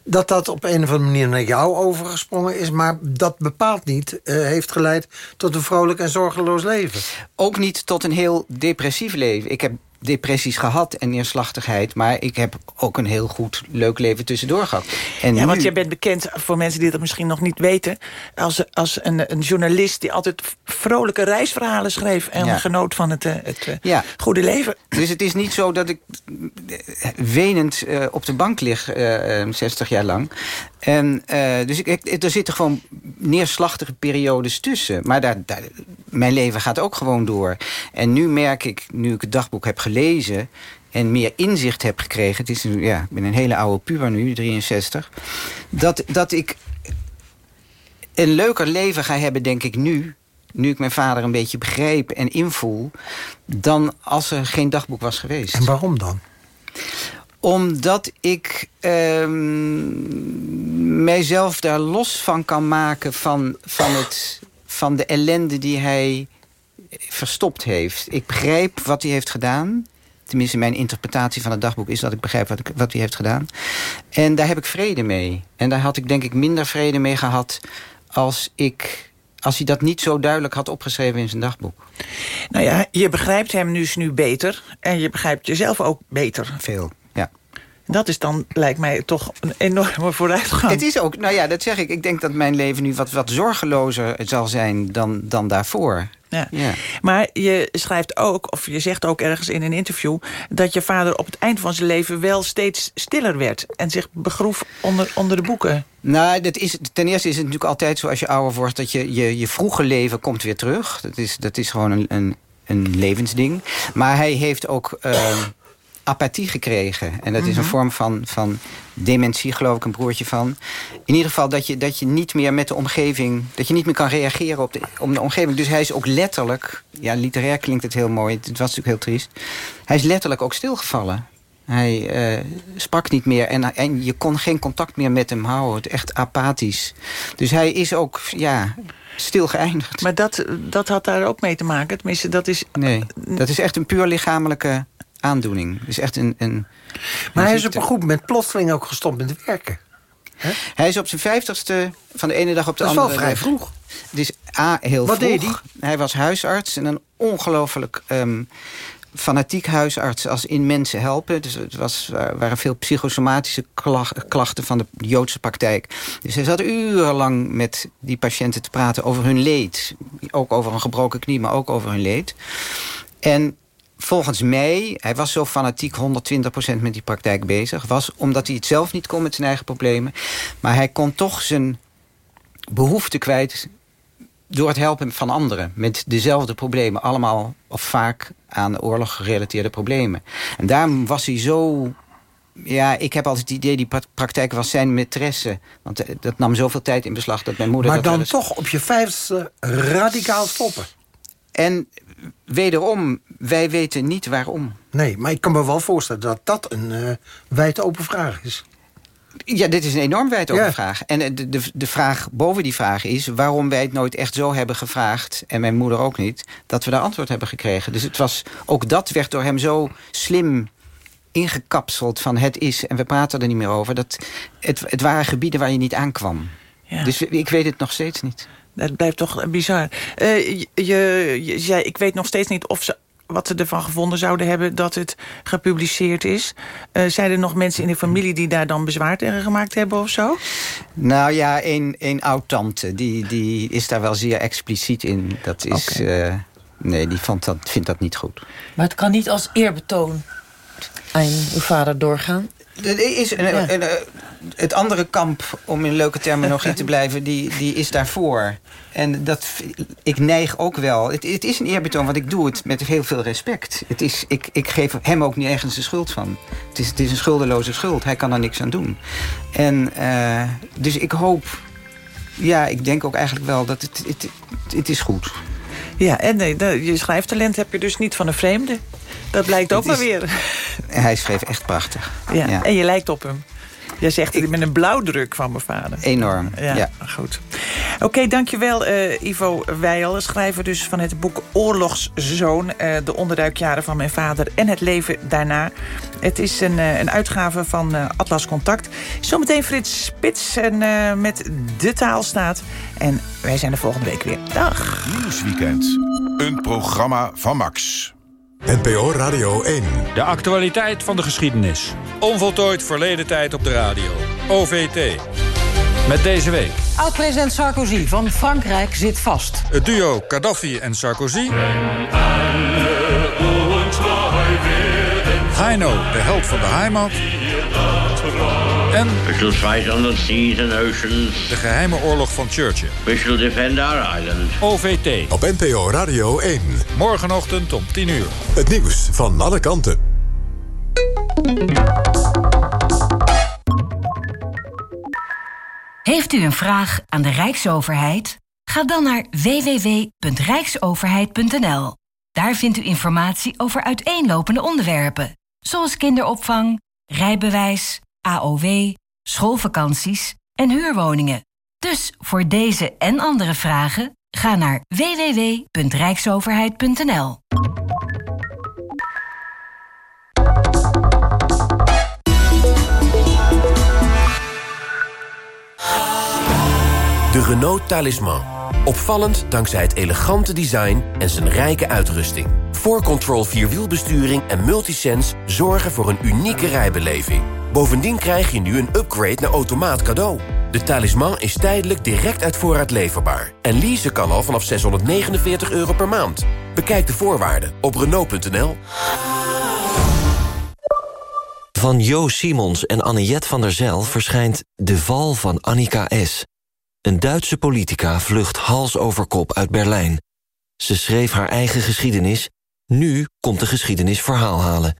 dat dat op een of andere manier naar jou overgesprongen is... maar dat bepaald niet eh, heeft geleid tot een vrolijk en zorgeloos leven. Ook niet tot een heel depressief leven. Ik heb depressies gehad en neerslachtigheid... maar ik heb ook een heel goed, leuk leven tussendoor gehad. En ja, nu- want jij bent bekend, voor mensen die dat misschien nog niet weten... als, als een, een journalist die altijd vrolijke reisverhalen schreef... en Ja. genoot van het, eh, het eh, Ja. goede leven. Dus het is niet zo dat ik eh, wenend op de bank lig, eh, eh, 60 jaar lang. En, dus ik, ik- er zitten gewoon neerslachtige periodes tussen. Maar daar, daar, mijn leven gaat ook gewoon door. En nu merk ik, nu ik het dagboek heb gelezen... en meer inzicht heb gekregen... Het is, ja, ik ben een hele oude puber nu, 63... dat, dat ik een leuker leven ga hebben, denk ik nu... nu ik mijn vader een beetje begreep en invoel... dan als er geen dagboek was geweest. En waarom dan? Omdat ik ehm, mijzelf daar los van kan maken van, van, het, van de ellende die hij verstopt heeft. Ik begrijp wat hij heeft gedaan. Tenminste, mijn interpretatie van het dagboek is dat ik begrijp wat, ik, wat hij heeft gedaan. En daar heb ik vrede mee. En daar had ik denk ik minder vrede mee gehad als ik als hij dat niet zo duidelijk had opgeschreven in zijn dagboek. Nou ja, je begrijpt hem dus nu beter. En je begrijpt jezelf ook beter. Veel, ja. Dat is dan, lijkt mij, toch een enorme vooruitgang. Het is ook, nou ja, dat zeg ik. Ik denk dat mijn leven nu wat, wat zorgelozer zal zijn dan, dan daarvoor. Ja. Maar je schrijft ook, of je zegt ook ergens in een interview... dat je vader op het eind van zijn leven wel steeds stiller werd... en zich begroef onder, onder de boeken. Nou, dat is, ten eerste is het natuurlijk altijd zo als je ouder wordt... dat je, je, je vroege leven komt weer terug. Dat is, dat is gewoon een, een, een levensding. Maar hij heeft ook... Uh, apathie gekregen. En dat is een Mhm. vorm van, van dementie, geloof ik, een broertje van. In ieder geval dat je, dat je niet meer met de omgeving... dat je niet meer kan reageren op de, op de omgeving. Dus hij is ook letterlijk... ja, literair klinkt het heel mooi, het was natuurlijk heel triest. Hij is letterlijk ook stilgevallen. Hij eh, sprak niet meer en, en je kon geen contact meer met hem houden. Echt apathisch. Dus hij is ook, ja, stil geëindigd. Maar dat, dat had daar ook mee te maken? Tenminste, dat is... Nee, dat is echt een puur lichamelijke aandoening. Is echt een... een Maar hij is op een goed moment plotseling ook gestopt met werken. Hij is op zijn vijftigste van de ene dag op de Dat is wel andere... vrij dag- vroeg. Het is A, heel Wat vroeg. deed hij? Hij was huisarts en een ongelooflijk ehm, fanatiek huisarts als in mensen helpen. Dus het was, er waren veel psychosomatische klach- klachten van de Joodse praktijk. Dus hij zat urenlang met die patiënten te praten over hun leed. Ook over een gebroken knie, maar ook over hun leed. En volgens mij, hij was zo fanatiek 120% met die praktijk bezig... was omdat hij het zelf niet kon met zijn eigen problemen. Maar hij kon toch zijn behoefte kwijt door het helpen van anderen met dezelfde problemen. Allemaal of vaak aan oorlog gerelateerde problemen. En daarom was hij zo... Ja, ik heb altijd het idee, die pra- praktijk was zijn maîtresse. Want eh, dat nam zoveel tijd in beslag dat mijn moeder... Maar dat dan eens- toch op je vijftigste radicaal stoppen. En wederom, wij weten niet waarom. Nee, maar ik kan me wel voorstellen dat dat een eh wijd open vraag is. Ja, dit is een enorm wijd open Ja. vraag. En eh, de, de, de vraag boven die vraag is... waarom wij het nooit echt zo hebben gevraagd... en mijn moeder ook niet, dat we daar antwoord hebben gekregen. Dus het was, ook dat werd door hem zo slim ingekapseld van het is... en we praten er niet meer over. Dat, het, het waren gebieden waar je niet aankwam. Ja. Dus ik weet het nog steeds niet. Dat blijft toch bizar. Eh, je, je, je zei, ik weet nog steeds niet of ze wat ze ervan gevonden zouden hebben dat het gepubliceerd is. Eh, zijn er nog mensen in de familie die daar dan bezwaar tegen gemaakt hebben of zo? Nou ja, een, een oud-tante, die, die is daar wel zeer expliciet in. Dat is... eh, nee, die vond dat, vindt dat niet goed. Maar het kan niet als eerbetoon aan uw vader doorgaan. Er is een, Ja. een, het andere kamp, om in leuke terminologie te blijven, die, die is daarvoor. En dat, ik neig ook wel. Het, het is een eerbetoon, want ik doe het met heel veel respect. Het is, ik, ik geef hem ook niet ergens de schuld van. Het is, het is een schuldeloze schuld. Hij kan er niks aan doen. En eh, dus ik hoop... Ja, ik denk ook eigenlijk wel dat het, het, het is goed. Ja, en je schrijftalent heb je dus niet van een vreemde. Dat blijkt ook Het maar weer. Hij schreef echt prachtig. Ja, Ja. En je lijkt op hem. Jij zegt, ik ben een blauwdruk van mijn vader. Enorm, Ja, ja. goed. Oké, dankjewel eh, Ivo Weijel, schrijver dus van het boek Oorlogszoon... eh, de onderduikjaren van mijn vader en het leven daarna. Het is een, eh, een uitgave van eh, Atlas Contact. Zometeen Frits Spits en, eh, met De Taalstaat. En wij zijn er volgende week weer. Dag. Nieuwsweekend. Een programma van Max. NPO Radio 1. De actualiteit van de geschiedenis. Onvoltooid verleden tijd op de radio. OVT. Met deze week Oud-president Sarkozy van Frankrijk zit vast. het duo Gaddafi en Sarkozy. Heino, de held van de heimat. En We shall fight on the seas and oceans. de geheime oorlog van Churchill. We shall defend our island. OVT. Op NPO Radio 1. Morgenochtend om 10 uur. Het nieuws van alle kanten. Heeft u een vraag aan de Rijksoverheid? Ga dan naar www.rijksoverheid.nl. Daar vindt u informatie over uiteenlopende onderwerpen, zoals kinderopvang, rijbewijs, AOW, schoolvakanties en huurwoningen. Dus voor deze en andere vragen Ga naar www.rijksoverheid.nl. De Renault Talisman. Opvallend dankzij het elegante design en zijn rijke uitrusting. 4Control Vierwielbesturing en Multisense zorgen voor een unieke rijbeleving. Bovendien krijg je nu een upgrade naar automaat cadeau. De Talisman is tijdelijk direct uit voorraad leverbaar. En leasen kan al vanaf 649 euro per maand. Bekijk de voorwaarden op Renault.nl. Van Jo Simons en Anniet van der Zijl verschijnt De Val van Annika S. Een Duitse politica vlucht hals over kop uit Berlijn. Ze schreef haar eigen geschiedenis. Nu komt de geschiedenis verhaal halen.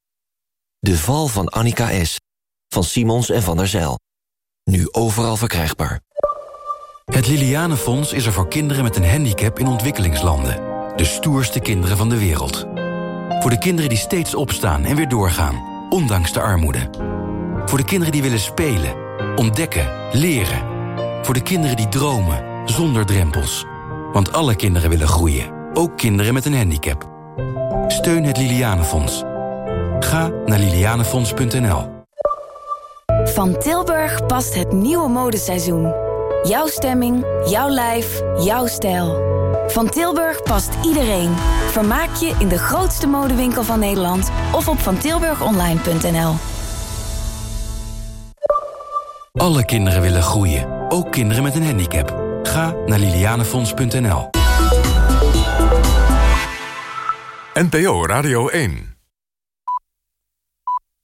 De Val van Annika S. Van Simons en van der Zijl. Nu overal verkrijgbaar. Het Lilianenfonds is er voor kinderen met een handicap in ontwikkelingslanden. De stoerste kinderen van de wereld. Voor de kinderen die steeds opstaan en weer doorgaan, ondanks de armoede. Voor de kinderen die willen spelen, ontdekken, leren. Voor de kinderen die dromen, zonder drempels. Want alle kinderen willen groeien, ook kinderen met een handicap. Steun het Lilianenfonds. Ga naar lilianenfonds.nl. Van Tilburg past het nieuwe modeseizoen. Jouw stemming, jouw lijf, jouw stijl. Van Tilburg past iedereen. Vermaak je in de grootste modewinkel van Nederland of op vantilburgonline.nl. Alle kinderen willen groeien, ook kinderen met een handicap. Ga naar lilianenfonds.nl. NPO Radio 1